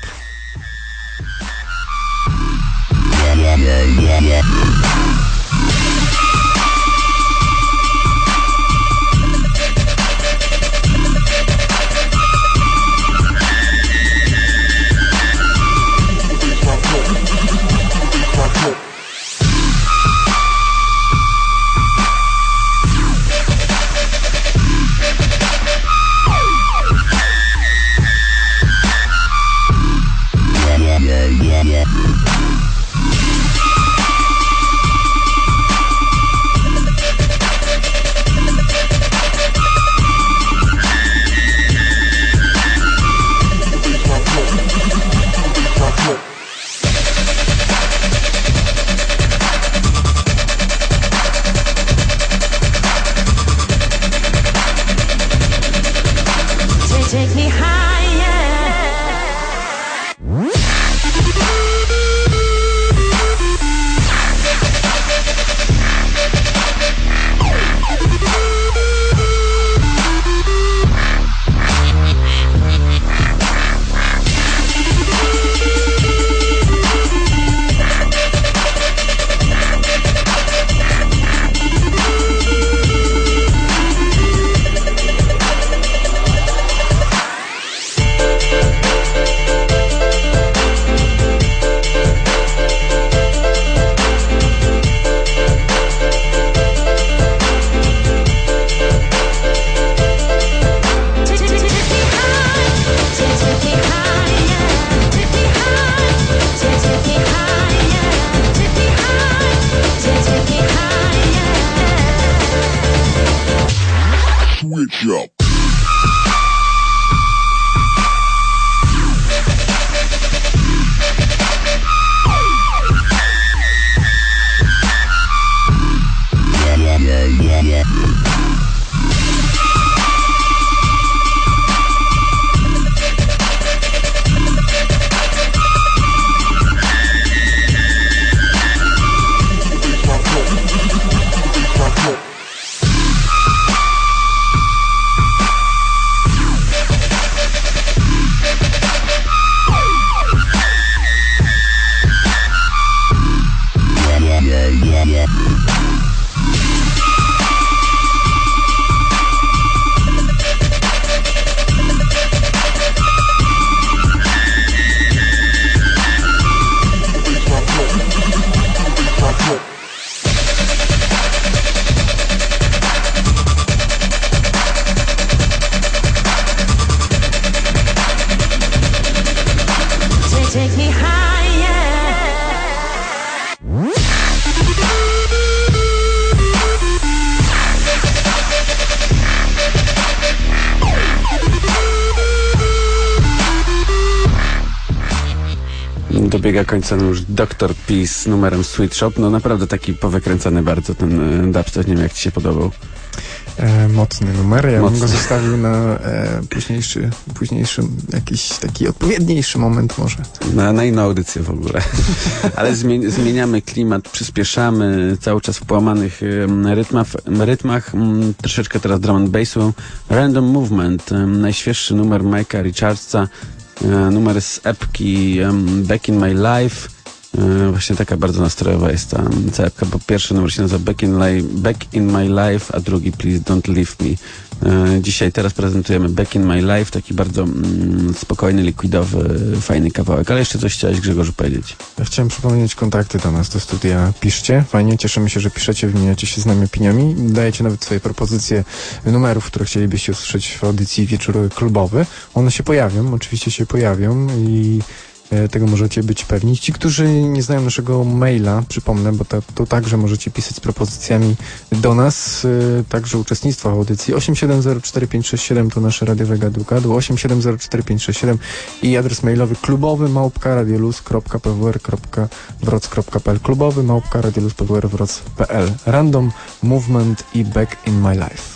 Końca już Dr. P z numerem Sweet Shop. No naprawdę taki powykręcany bardzo ten e, dubstep. Nie wiem jak ci się podobał. E, mocny numer, ja bym Mocny. go zostawił na e, późniejszy, późniejszy, jakiś taki odpowiedniejszy moment może. Na, na inną audycję w ogóle. <laughs> Ale zmieni, zmieniamy klimat, przyspieszamy cały czas w połamanych em, rytmach, rytmach mm, troszeczkę teraz drum and bassu. Random Movement, em, najświeższy numer Mike'a Richardsa, e, numer z epki Back in My Life. E, Właśnie taka bardzo nastrojowa jest ta epka, bo pierwszy numer się nazywa Back in, Back in My Life, a drugi Please Don't Leave Me. E, Dzisiaj, teraz prezentujemy Back in My Life, taki bardzo mm, spokojny, likwidowy, fajny kawałek. Ale jeszcze coś chciałeś Grzegorzu powiedzieć. Ja chciałem przypomnieć kontakty do nas, do studia. Piszcie, fajnie, cieszymy się, że piszecie, wymieniacie się z nami opiniami, dajecie nawet swoje propozycje numerów, które chcielibyście usłyszeć w audycji wieczór klubowy. One się pojawią, oczywiście się pojawią i Tego możecie być pewni. Ci, którzy nie znają naszego maila, przypomnę, bo to, to także możecie pisać z propozycjami do nas, e, także uczestnictwa w audycji. 8704567 to nasze radiowe gadu-gadu, 8704567 i adres mailowy klubowy małpka klubowy małpka Random Movement i Back in My Life.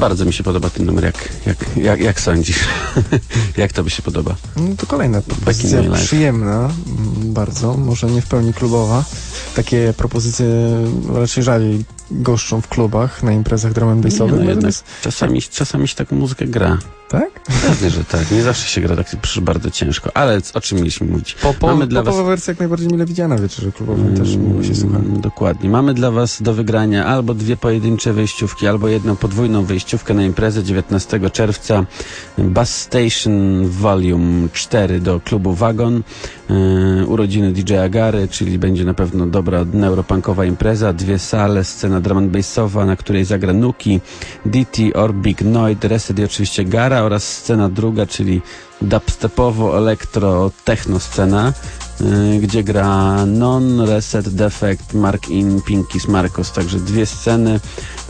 Bardzo mi się podoba ten numer, jak, jak, jak, jak sądzisz? <laughs> jak to by się podoba? No to kolejna propozycja Life. przyjemna, mm, bardzo, może nie w pełni klubowa. Takie propozycje raczej rzadziej goszczą w klubach, na imprezach drum and bassowych. no jednak natomiast czasami, czasami się taką muzykę gra. Tak? Pewnie, że tak. Nie zawsze się gra tak bardzo ciężko. Ale o czym mieliśmy mówić? Po, po, Mamy dla popowa was... wersja jak najbardziej mile widziana wieczorze klubowym, też miło się słucha. Mm, Dokładnie. Mamy dla Was do wygrania albo dwie pojedyncze wejściówki, albo jedną podwójną wejściówkę na imprezę 19 czerwca Bus Station Volume 4 do klubu Wagon. Yy, urodziny DJ Agary, czyli będzie na pewno dobra neuropunkowa impreza. Dwie sale, scena drum and bassowa, na której zagra Nuki, DT or Big Noid, Reset i oczywiście Gara oraz scena druga, czyli dubstepowo, elektro, techno scena y, gdzie gra Non, Reset, Defect, Mark In, Pinkis, Marcos. Także dwie sceny.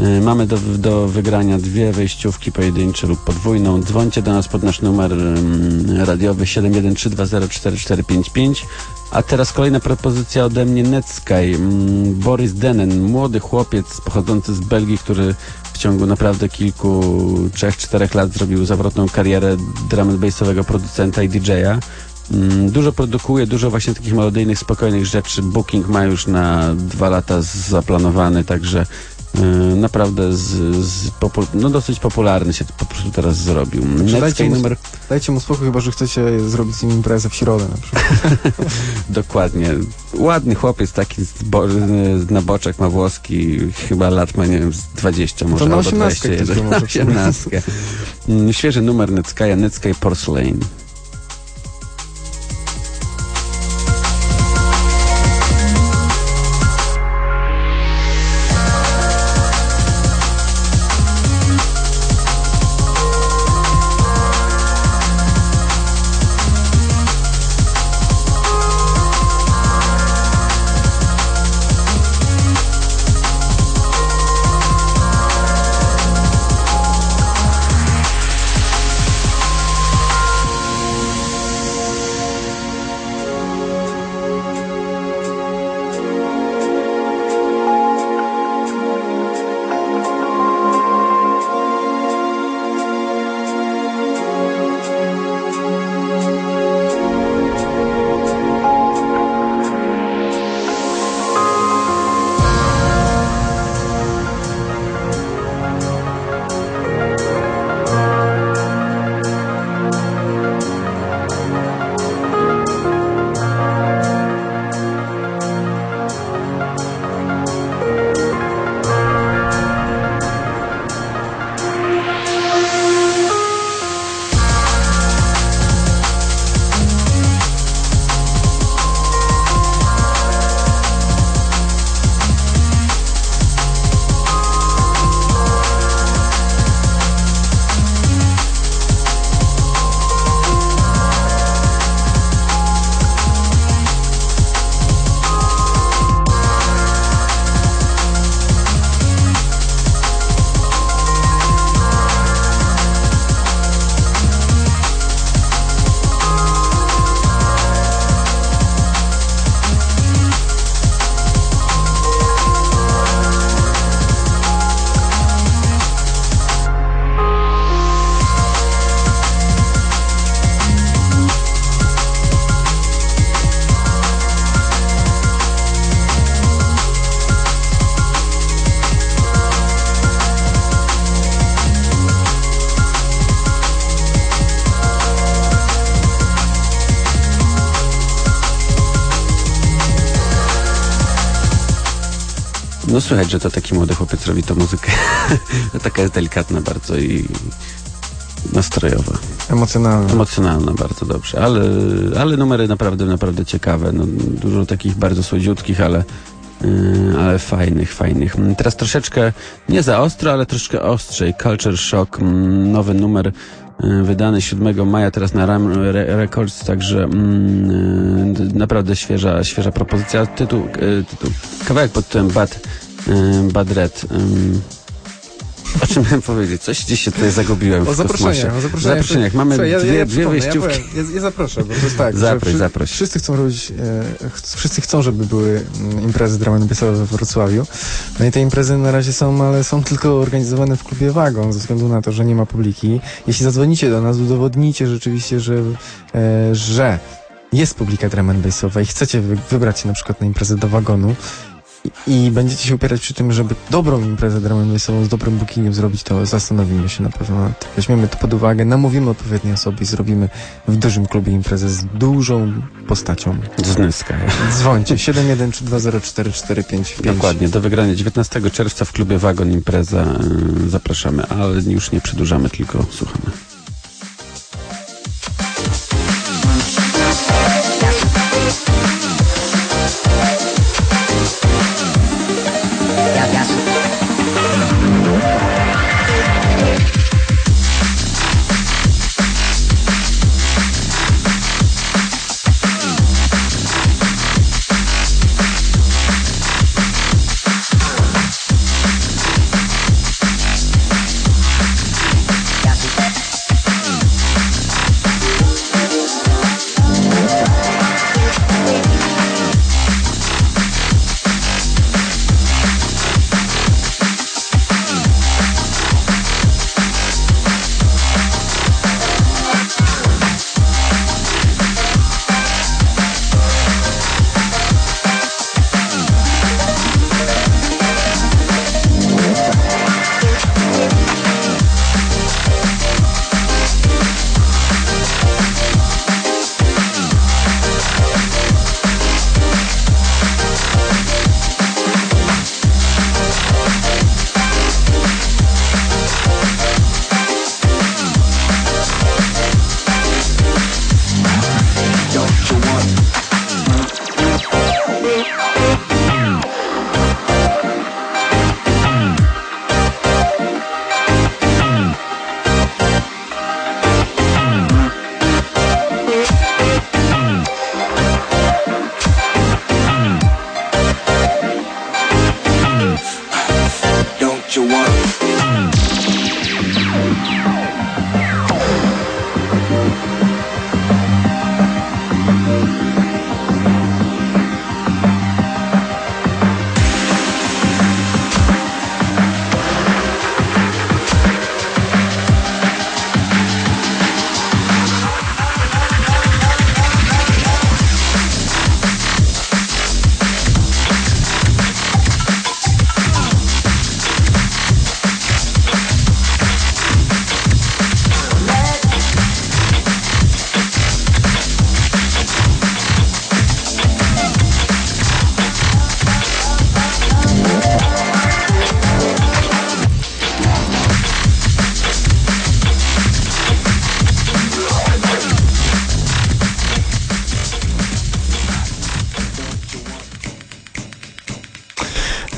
Y, Mamy do, do wygrania dwie wejściówki pojedyncze lub podwójną. Dzwońcie do nas pod nasz numer ym, radiowy 713204455. A teraz kolejna propozycja ode mnie Netsky. Ym, Boris Denen, młody chłopiec pochodzący z Belgii, który ciągu naprawdę kilku, trzech, czterech lat zrobił zawrotną karierę drum and bassowego producenta i DJ-a. Mm, Dużo produkuje, dużo właśnie takich melodyjnych, spokojnych rzeczy. Booking ma już na dwa lata zaplanowany, także naprawdę z, z no dosyć popularny się po prostu teraz zrobił. dajcie Netsky mu- numer Dajcie mu spokój, chyba że chcecie zrobić z nim imprezę w środę na przykład. <laughs> dokładnie. Ładny chłopiec taki z bo, z- na boczek ma włoski, chyba lat ma nie wiem z 20 może na albo 18 ktoś 21. go <laughs> Na może przyjąć. 18. Mm, Świeży numer Netsky'a, Netsky Porcelain. No słychać, że to taki młody chłopiec robi tą muzykę. <laughs> Taka jest delikatna bardzo i nastrojowa. Emocjonalne. Emocjonalna bardzo dobrze, ale, ale numery naprawdę, naprawdę ciekawe. No, dużo takich bardzo słodziutkich, ale, yy, ale fajnych, fajnych. Teraz troszeczkę, nie za ostro, ale troszkę ostrzej. Culture Shock, mm, nowy numer wydany 7 maja teraz na Ram Re- Records, także mm, yy, naprawdę świeża, świeża propozycja. Tytuł, yy, tytuł kawałek pod tytułem Bad, Bad Red. O czym miałem powiedzieć? Coś gdzieś się tutaj zagubiłem O zaproszeniach, o zaproszeniach. Zaproszeniach. Mamy Słuchaj, ja, dwie, ja, dwie wejściówki. Ja, ja, ja zaproszę, bo to jest tak, Zaproś, zaproś. wszyscy chcą robić, e, wszyscy chcą, żeby były mm, imprezy drum and bassowe we Wrocławiu. No i te imprezy na razie są, ale są tylko organizowane w klubie Wagon, ze względu na to, że nie ma publiki. Jeśli zadzwonicie do nas, udowodnicie rzeczywiście, że, e, że jest publika drum and bassowa i chcecie wy, wybrać się na przykład na imprezę do Wagonu, i, i będziecie się upierać przy tym, żeby dobrą imprezę drum and bassową z dobrym bookingiem zrobić, to zastanowimy się na pewno nad tym. Weźmiemy to pod uwagę, namówimy odpowiednie osoby i zrobimy w dużym klubie imprezę z dużą postacią. Z Nyska. Dzwońcie 713204455. Dokładnie, do wygrania 19 czerwca w klubie Wagon Impreza y, zapraszamy, ale już nie przedłużamy, tylko słuchamy.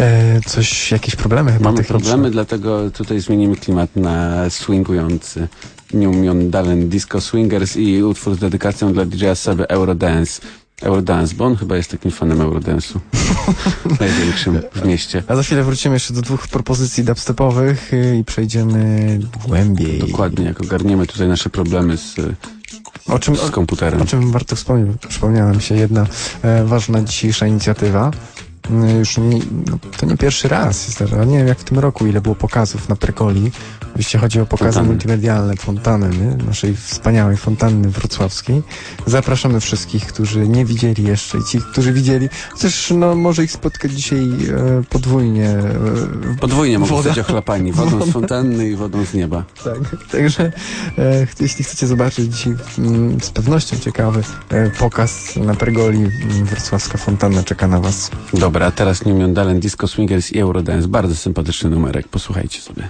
E, coś, jakieś problemy chyba Mamy techniczne. problemy, dlatego tutaj zmienimy klimat na swingujący New Mion Dalen Disco Swingers i utwór z dedykacją dla DJ-a Seby Eurodance. Eurodance, bo on chyba jest takim fanem Eurodance'u. <laughs> Największym w mieście. A za chwilę wrócimy jeszcze do dwóch propozycji dubstepowych y, i przejdziemy głębiej. Dokładnie, jak ogarniemy tutaj nasze problemy z, O czym, z komputerem. O czym warto wspomnieć, przypomniała mi się jedna e, ważna dzisiejsza inicjatywa. E, Już nie, no, to nie pierwszy raz jest, ale nie wiem jak w tym roku, ile było pokazów na Prekoli. Oczywiście chodzi o pokazy Fontany. multimedialne Fontanny, naszej wspaniałej fontanny wrocławskiej. Zapraszamy wszystkich, którzy nie widzieli jeszcze i ci, którzy widzieli, chociaż no, może ich spotkać dzisiaj e, podwójnie. E, Podwójnie mogą Woda. zostać ochlapani. Wodą z fontanny i wodą z nieba. Tak, także e, jeśli chcecie zobaczyć dzisiaj mm, z pewnością ciekawy e, pokaz na Pergoli, mm, wrocławska fontanna czeka na was. Dobra, teraz New Mion Dalen Disco Swingers i Eurodance. Bardzo sympatyczny numerek. Posłuchajcie sobie.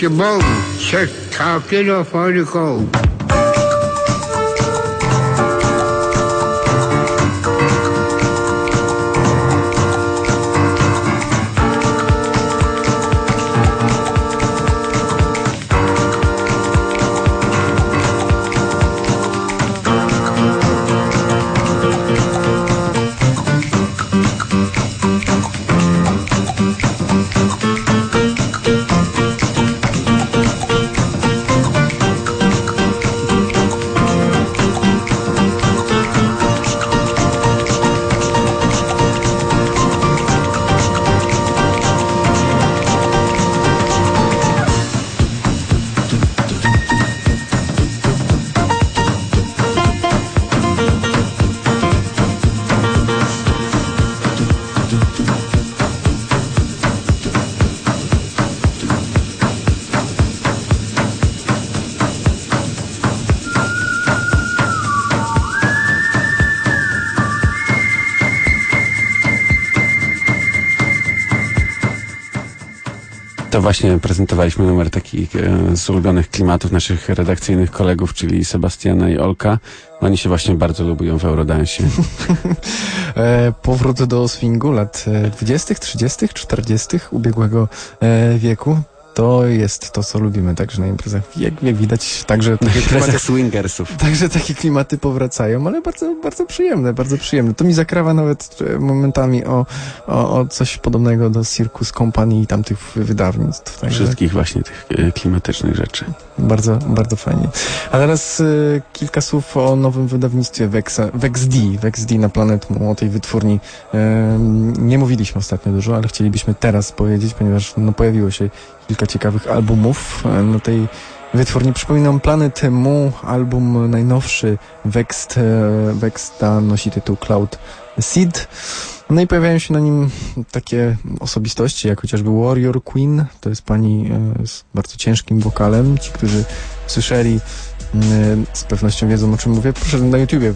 je boom, zet, ga in a of de. Właśnie prezentowaliśmy numer takich e, z ulubionych klimatów naszych redakcyjnych kolegów, czyli Sebastiana i Olka. Oni się właśnie bardzo lubią w Eurodansie. <laughs> E, powrót do swingu lat e, 20., 30., 40. ubiegłego e, wieku. To jest to, co lubimy także na imprezach. Jak, jak widać, także <laughs> takie klimaty, swingersów. <laughs> także takie klimaty powracają, ale bardzo, bardzo przyjemne, bardzo przyjemne. To mi zakrawa nawet e, momentami o, o, o coś podobnego do Circus Company i tamtych wydawnictw. Także Wszystkich właśnie tych e, klimatycznych rzeczy. Bardzo, bardzo fajnie. A teraz e, kilka słów o nowym wydawnictwie Vexa, VexD. VexD na Planet Mu, o tej wytwórni. E, nie mówiliśmy ostatnio dużo, ale chcielibyśmy teraz powiedzieć, ponieważ no, pojawiło się kilka ciekawych albumów e, na tej wytwórni. Przypominam, Planet Mu, album najnowszy Vext, e, Vexta nosi tytuł Cloud Seed. No i pojawiają się na nim takie osobistości, jak chociażby Warrior Queen, to jest pani e, z bardzo ciężkim wokalem. Ci, którzy słyszeli, m, z pewnością wiedzą o czym mówię. Proszę na YouTubie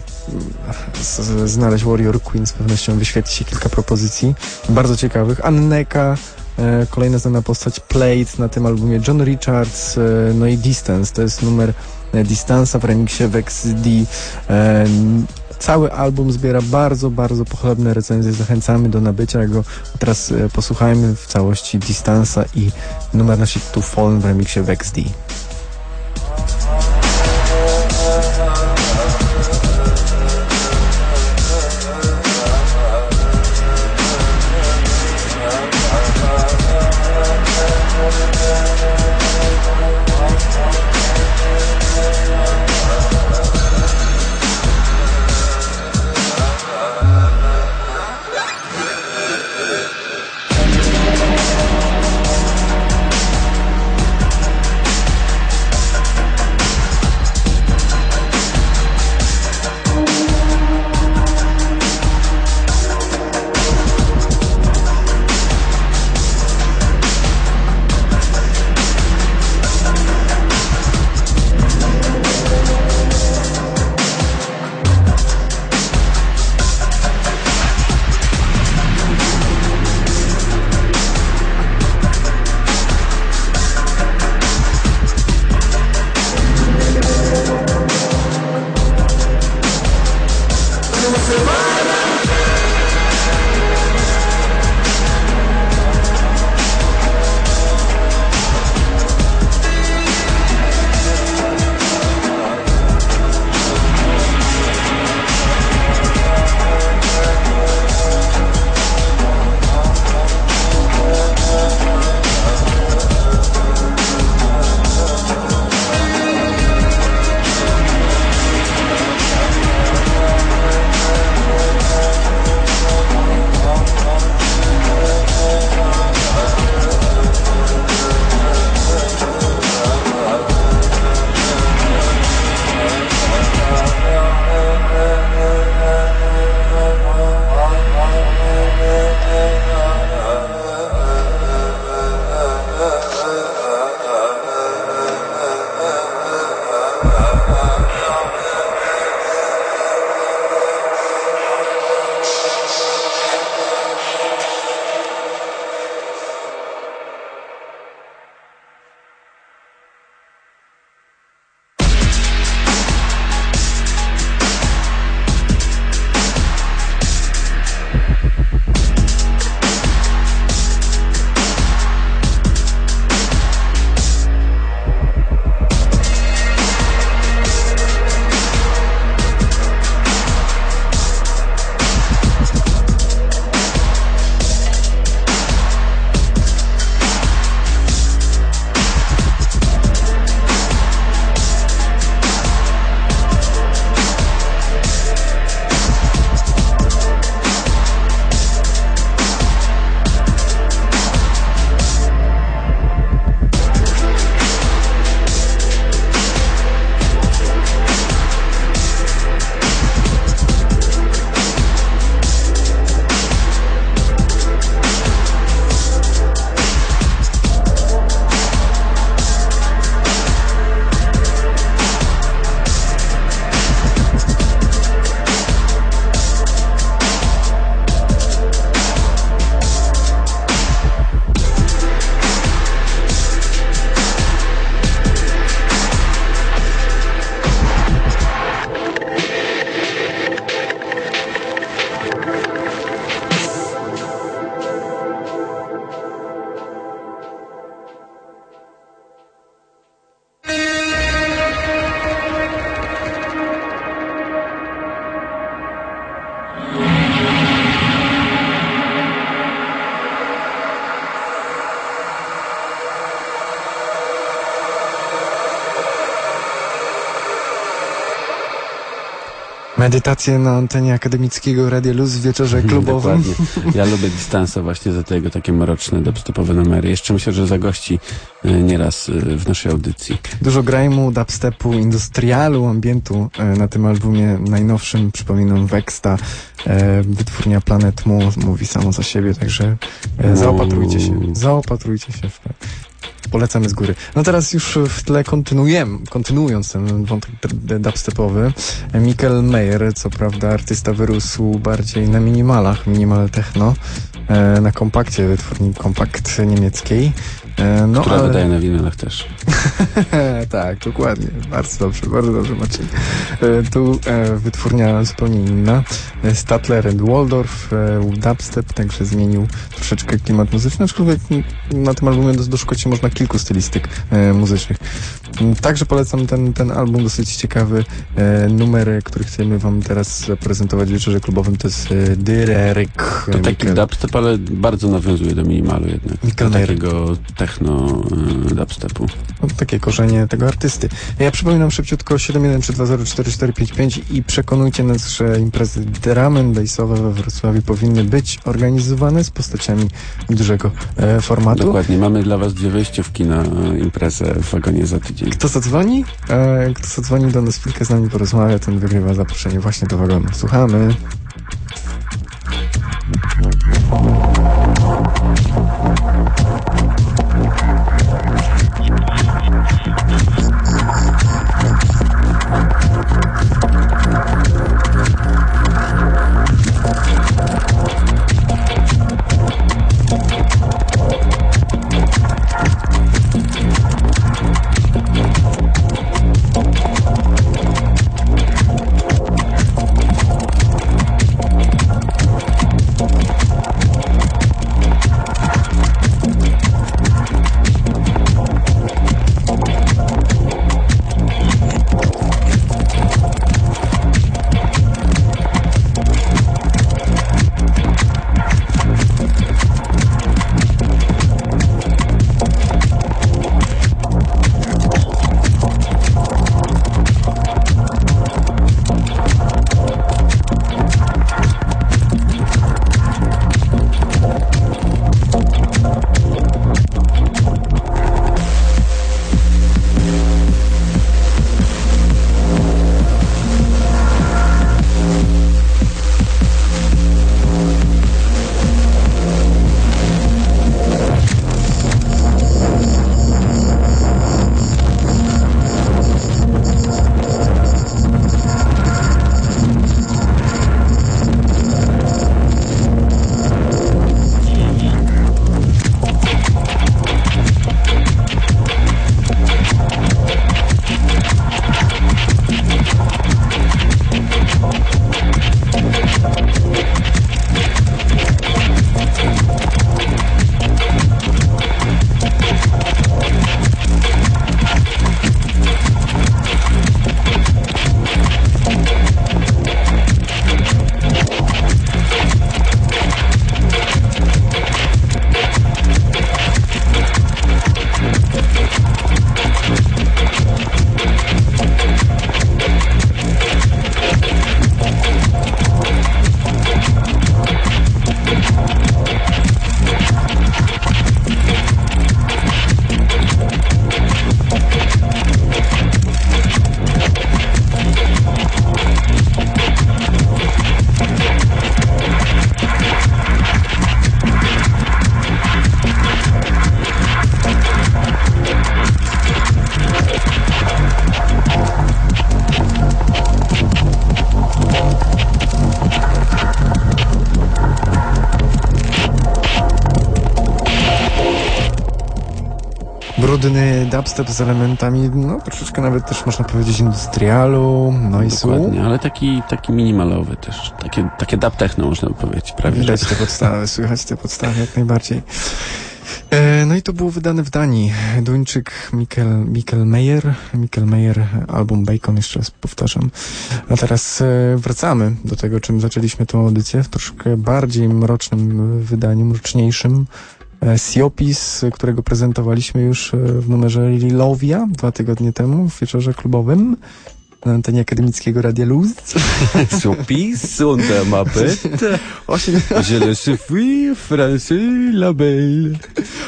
z- znaleźć Warrior Queen, z pewnością wyświetli się kilka propozycji bardzo ciekawych. Anneka, e, kolejna znana postać Plate na tym albumie, John Richards, e, no i Distance, to jest numer e, Distance'a w remiksie Vex D. Cały album zbiera bardzo, bardzo pochlebne recenzje. Zachęcamy do nabycia go. Teraz e, posłuchajmy w całości Distance'a i numer na to Fallen w remiksie Vex D. Medytacje na antenie akademickiego Radia Luz w wieczorze <laughs> klubowym. Dokładnie. Ja lubię dystansa właśnie za tego takie mroczne, dubstepowe numery. Jeszcze myślę, że zagości y, nieraz y, w naszej audycji. Dużo grajmu, dubstepu, industrialu, ambientu e, na tym albumie najnowszym, przypominam Wexta, e, wytwórnia Planet Mu mówi samo za siebie, także e, zaopatrujcie się, zaopatrujcie się w. Polecamy z góry. No teraz już w tle kontynuujemy, kontynuując ten wątek dubstepowy, Mikkel Meyer, co prawda artysta wyrósł bardziej na minimalach, minimal techno, e, na kompakcie wytwórni kompakt niemieckiej. E, no, która ale... wydaje na winylach też. <laughs> tak, dokładnie. Bardzo dobrze, bardzo dobrze, Maciej. Tu e, wytwórnia zupełnie inna. Statler and Waldorf, dubstep, także zmienił troszeczkę klimat muzyczny, aczkolwiek na tym albumie dos- doszukać się można kilku stylistyk e, muzycznych. M, Także polecam ten, ten album, dosyć ciekawy. E, numery, który chcemy wam teraz zaprezentować w wieczorze klubowym, to jest e. To taki dubstep, ale bardzo nawiązuje do minimalu jednak. Mikkel Do takiego techno y, dubstepu. No, takie korzenie tego artysty. Ja przypominam szybciutko 713204455 i przekonujcie nas, że imprezy drum and bassowe we Wrocławiu powinny być organizowane z postaciami dużego e, formatu. Dokładnie. Mamy dla was dwie wejściówki na y, imprezę w wagonie za tydzień. Kto zadzwoni? E, kto zadzwoni do nas, chwilkę z nami porozmawia, ten wygrywa zaproszenie właśnie do wagonu. Słuchamy. Dubstep z elementami, no troszeczkę nawet też można powiedzieć industrialu, noisu. Dokładnie, ale taki, taki minimalowy też. Takie, takie dub techno można by powiedzieć prawie. Widać te podstawy, <laughs> słychać te podstawy jak najbardziej. E, no i to było wydane w Danii. Duńczyk Mikkel, Mikkel Meyer. Mikkel Meyer, album Bacon, jeszcze raz powtarzam. A teraz e, wracamy do tego, czym zaczęliśmy tę audycję, w troszkę bardziej mrocznym wydaniu, mroczniejszym. E, Siopis, którego prezentowaliśmy już e, w numerze Lilovia dwa tygodnie temu w wieczorze klubowym na antenie akademickiego Radia Luz. <laughs> Siopis, on ma Właśnie. <laughs> Je le suis français label.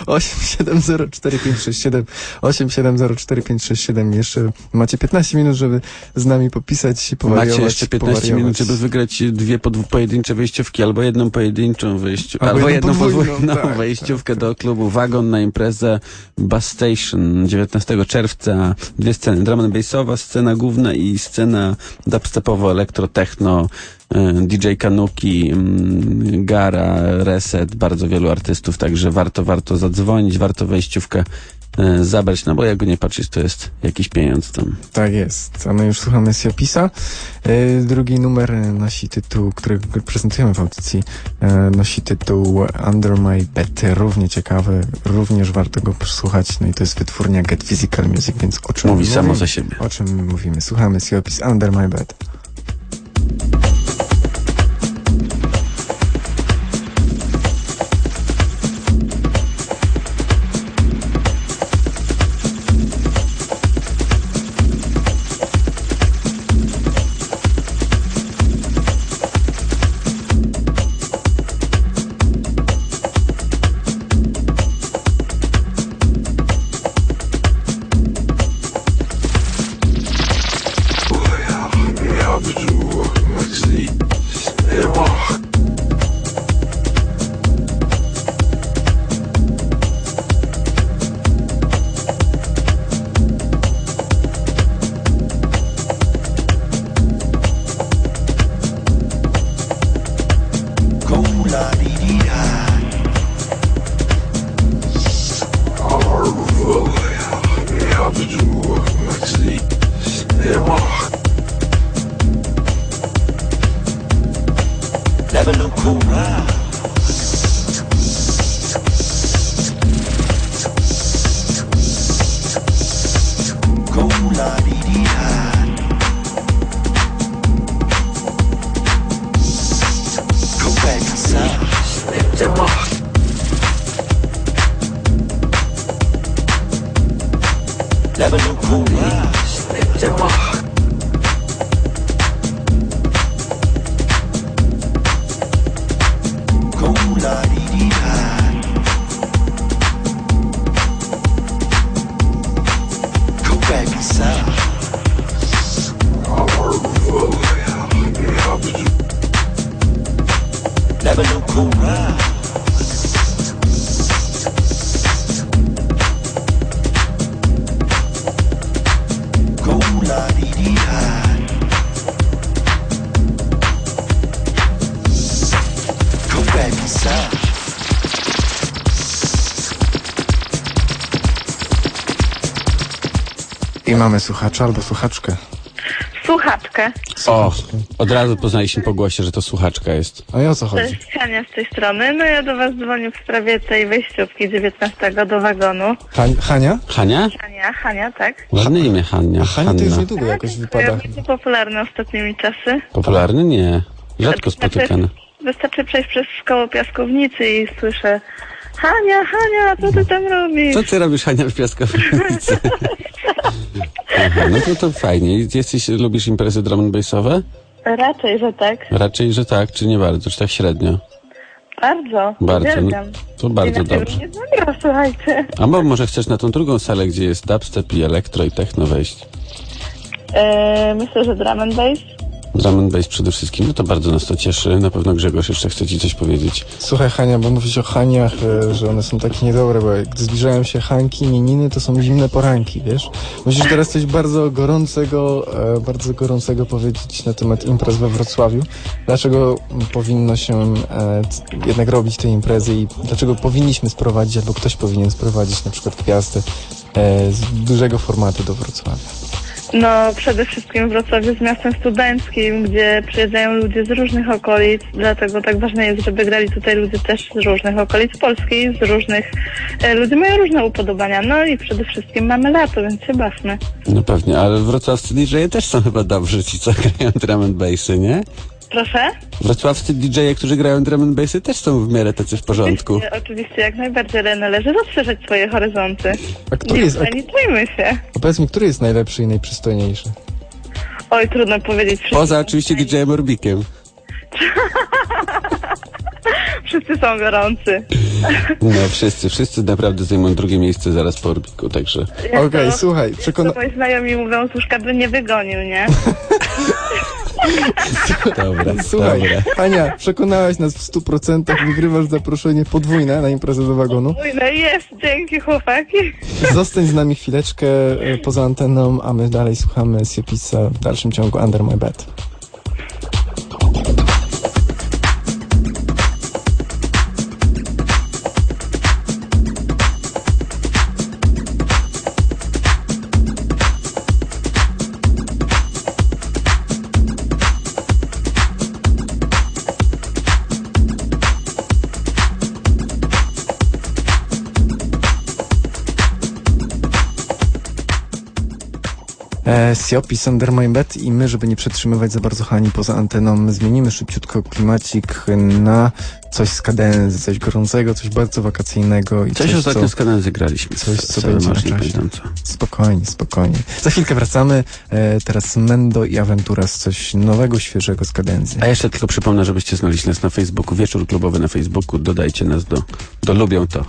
870457 870457 jeszcze macie 15 minut, żeby z nami popisać i powariować. Macie jeszcze 15 powariować. minut, żeby wygrać dwie pojedyncze wejściówki, albo jedną pojedynczą wejściówkę, albo, albo, jedną podwójną, podwójną tak, wejściówkę tak, do klubu Wagon na imprezę Bus Station 19 czerwca. Dwie sceny, drum and bassowa, scena główna i scena dubstepowo, elektrotechno DJ Kanuki, mm, Gara, Reset, bardzo wielu artystów, także warto, warto zadzwonić, warto wejściówkę e, zabrać, no bo jak go nie patrzeć, to jest jakiś pieniądz tam. Tak jest. A my już słuchamy Siopisa. E, drugi numer e, nosi tytuł, który prezentujemy w audycji, e, nosi tytuł Under My Bed. Równie ciekawy, również warto go posłuchać. No i to jest wytwórnia Get Physical Music, więc o czym Mówi samo mówimy? za siebie. O czym mówimy? Słuchamy Siopis Under My Bed. Słuchacza albo słuchaczkę. Słuchaczkę. O, od razu poznaliśmy po głosie, że to słuchaczka jest. A i o co To chodzi? jest Hania z tej strony. No ja do was dzwonię w sprawie tej wejściówki 19 do wagonu. Hań, Hania? Hania? Hania, Hania, tak? Ładne imię Hania. A Hania to już niedługo jakoś To wypada. ja bardzo popularne ostatnimi czasy. Popularny? Nie. Rzadko spotykany. Wystarczy przejść przez szkołę piaskownicy i słyszę Hania, Hania, co ty tam robisz? Co ty robisz, Hania, w piaskownicy? <laughs> No to to fajnie. Jesteś, lubisz imprezy drum and bassowe? Raczej, że tak. Raczej, że tak, czy nie bardzo, czy tak średnio? Bardzo. Bardzo, no, to bardzo Inaczej dobrze. Nie zagrał, słuchajcie. A bo może chcesz na tą drugą salę, gdzie jest dubstep i elektro i techno wejść? E, myślę, że drum and bass. Drum and bass przede wszystkim, no to bardzo nas to cieszy. Na pewno Grzegorz jeszcze chce ci coś powiedzieć. Słuchaj Hania, bo mówisz o Haniach, e, że one są takie niedobre, bo jak zbliżają się Hanki, imieniny, to są zimne poranki, wiesz? Musisz teraz coś bardzo gorącego, e, bardzo gorącego powiedzieć na temat imprez we Wrocławiu. Dlaczego powinno się e, jednak robić te imprezy i dlaczego powinniśmy sprowadzić, albo ktoś powinien sprowadzić na przykład gwiazdy z dużego formatu do Wrocławia. No, przede wszystkim Wrocław jest miastem studenckim, gdzie przyjeżdżają ludzie z różnych okolic, dlatego tak ważne jest, żeby grali tutaj ludzie też z różnych okolic Polski, z różnych... E, ludzie mają różne upodobania, no i przede wszystkim mamy lato, więc się bawmy. No pewnie, ale wrocławscy DJ też są chyba dobrzy, ci co <laughs> grają drum and bassy, nie? Proszę? Wrocławscy DJ, którzy grają drum and bassy też są w miarę tacy w porządku. Oczywiście, oczywiście jak najbardziej, ale należy rozszerzyć swoje horyzonty. A który Nie jest, się. a powiedz mi, który jest najlepszy i najprzystojniejszy? Oj, trudno powiedzieć. Poza oczywiście DJ-em Orbikiem. <laughs> wszyscy są gorący. No wszyscy, wszyscy naprawdę zajmą drugie miejsce zaraz po Orbiku, także... Okej, to- słuchaj, przekona... moi znajomi mówią, Słuszka by nie wygonił, nie? <laughs> Dobra, Słuchaj, dobra. Ania, przekonałaś nas w 100%, wygrywasz zaproszenie podwójne na imprezę do wagonu. No jest, dzięki chłopaki. Zostań z nami chwileczkę e, poza anteną, a my dalej słuchamy Siopisa w dalszym ciągu Under My Bed. E, Siopis Under My Bed i my, żeby nie przetrzymywać za bardzo Hani poza anteną, zmienimy szybciutko klimacik na coś z kadenzy, coś gorącego, coś bardzo wakacyjnego i Coś coś, ostatnio co... z Kanady graliśmy. coś, co będzie na czasie. Spokojnie, spokojnie. Za chwilkę wracamy. E, teraz Mendo i Aventura z coś nowego, świeżego z kadenzy. A jeszcze tylko przypomnę, żebyście znaleźli nas na Facebooku. Wieczór klubowy na Facebooku. Dodajcie nas do, do lubią to.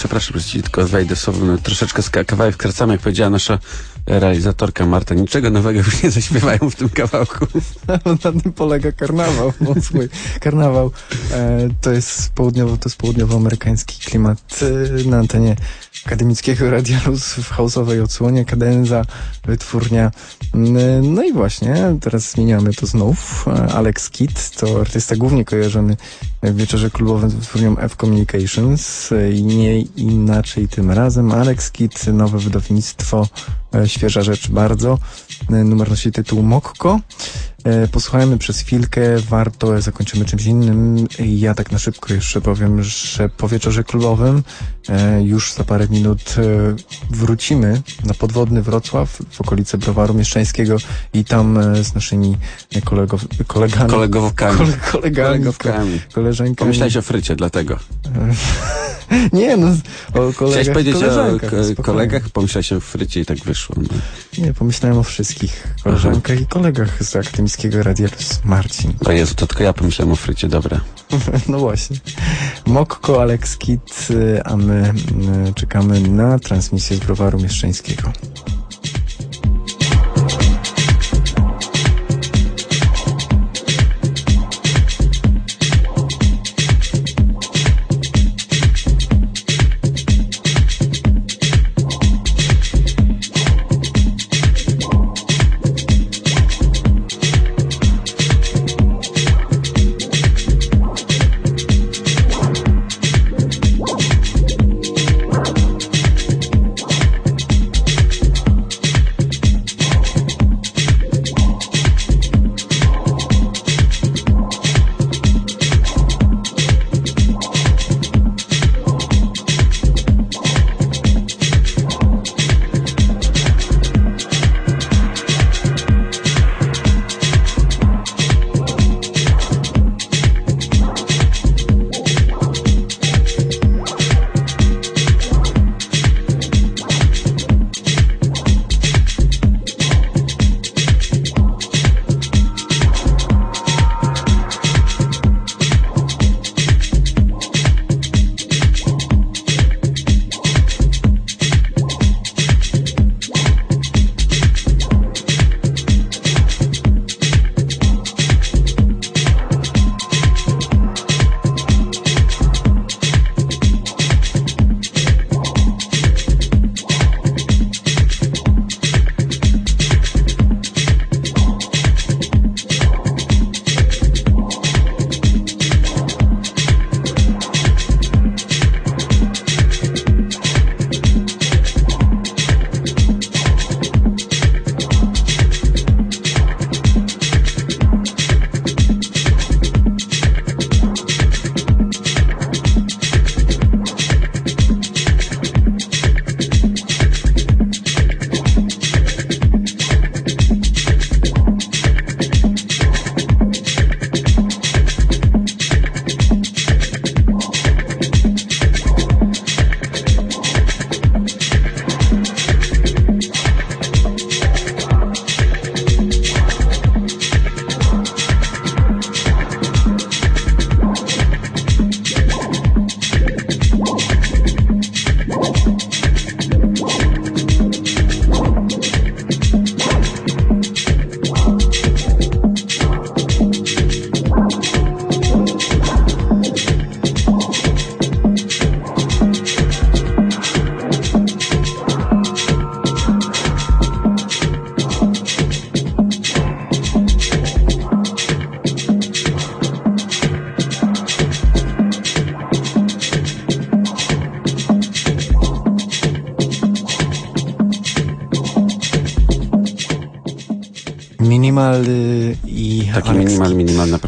Przepraszam, że ci tylko wejdę słowem, no, troszeczkę kawałek skracamy, jak powiedziała nasza realizatorka Marta, niczego nowego już nie zaśpiewają w tym kawałku. <laughs> Na tym polega karnawał. Mocny. Karnawał e, to jest południowo, to jest południowoamerykański klimat e, na antenie akademickiego Radia Luz w hausowej odsłonie, kadenza, wytwórnia. No i właśnie, teraz zmieniamy to znów. E, Alex Kidd to artysta głównie kojarzony wieczorze klubowym z wytwórnią F Communications i nie inaczej tym razem. Alex Kidd, nowe wydawnictwo, e, świeża rzecz bardzo. E, Numer nosi tytuł Mokko. E, Posłuchajmy przez chwilkę, warto, zakończymy czymś innym. Ja tak na szybko jeszcze powiem, że po wieczorze klubowym e, już za parę minut e, wrócimy na podwodny Wrocław w okolice Browaru Mieszczańskiego i tam e, z naszymi kolegów, kolegami, Kolegowkami. kole, kolegami, Kolegowkami. koleżankami. Pomyślałeś o frycie, dlatego. <laughs> Nie, no, o kolegach, Chciałeś powiedzieć o koleżankach, kolegach, pomyślałeś o frycie i tak wyszło. No. Nie, pomyślałem o wszystkich koleżankach i kolegach z akademickiego Radia. Marcin. O Jezu, to tylko ja pomyślałem o frycie, dobra. <laughs> No właśnie. Mokko, Alex Kit, y, a my y, czekamy na transmisję z Browaru Mieszczańskiego.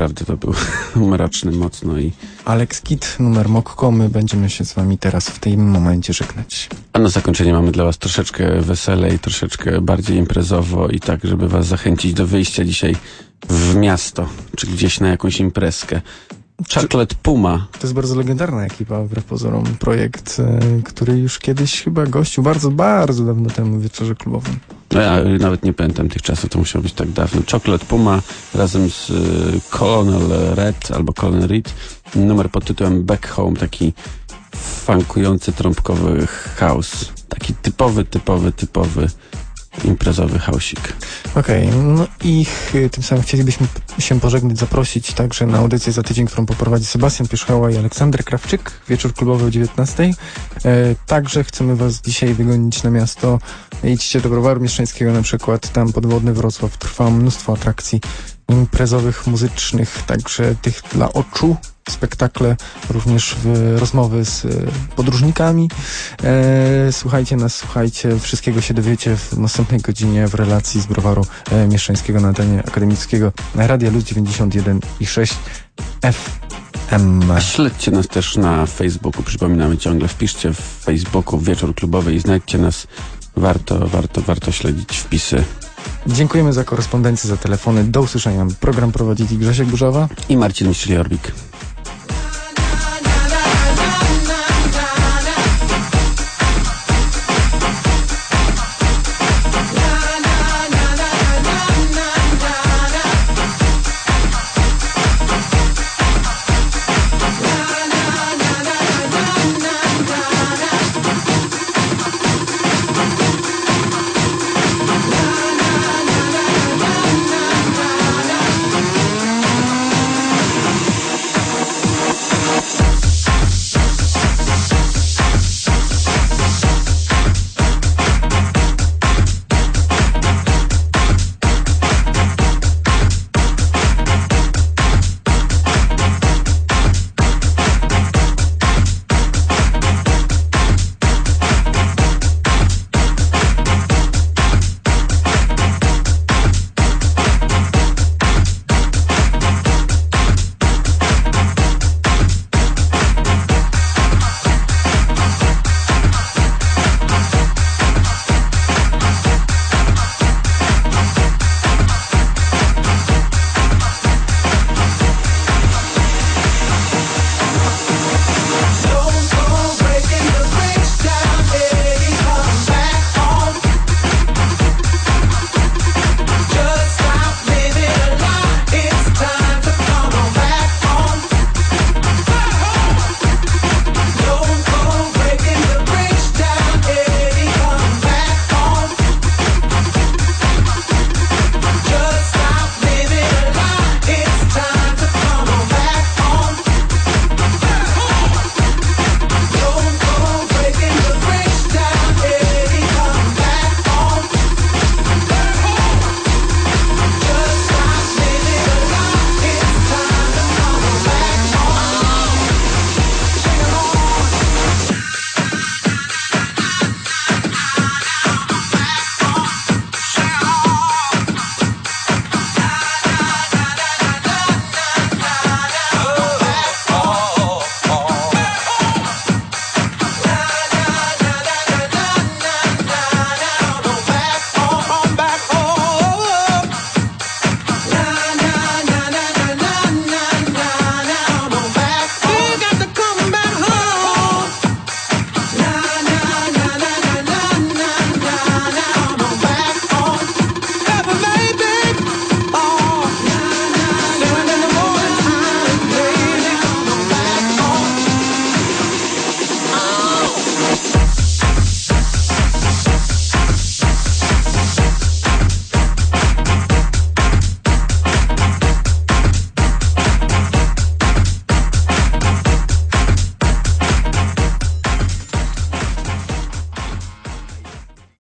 Naprawdę to był <laughs> mroczny mocno i Alex Kit, numer Mokko. My będziemy się z wami teraz w tym momencie żegnać. A na zakończenie mamy dla Was troszeczkę weselej, troszeczkę bardziej imprezowo i tak, żeby Was zachęcić do wyjścia dzisiaj w miasto, czy gdzieś na jakąś imprezkę. Chocolate Puma. To jest bardzo legendarna ekipa, wbrew pozorom. Projekt, e, który już kiedyś chyba gościł bardzo, bardzo dawno temu w wieczorze klubowym. No ja nawet nie pamiętam tych czasów, to musiało być tak dawno. Chocolate Puma razem z y, Colonel Red albo Colonel Reed. Numer pod tytułem Back Home, taki funkujący trąbkowy house. Taki typowy, typowy, typowy imprezowy hausik. Okej, no i tym samym chcielibyśmy się pożegnać, zaprosić także na audycję za tydzień, którą poprowadzi Sebastian Pierzchała i Aleksander Krawczyk, wieczór klubowy o 19. E, także chcemy was dzisiaj wygonić na miasto. Idźcie do Browaru Mieszczańskiego na przykład, tam podwodny Wrocław, trwa mnóstwo atrakcji imprezowych, muzycznych, także tych dla oczu, spektakle, również w, rozmowy z e, podróżnikami. E, słuchajcie nas, słuchajcie, wszystkiego się dowiecie w następnej godzinie w relacji z Browaru e, Mieszczańskiego na antenie akademickiego Radia Luz 91 i 6 FM. A śledźcie nas też na Facebooku, przypominamy ciągle, wpiszcie w Facebooku Wieczór Klubowy i znajdźcie nas. Warto, warto, warto śledzić wpisy. Dziękujemy za korespondencję, za telefony. Do usłyszenia. Program prowadzili Grzesiek Burzawa. I Marcin Miszczyli-Orbik. Bye.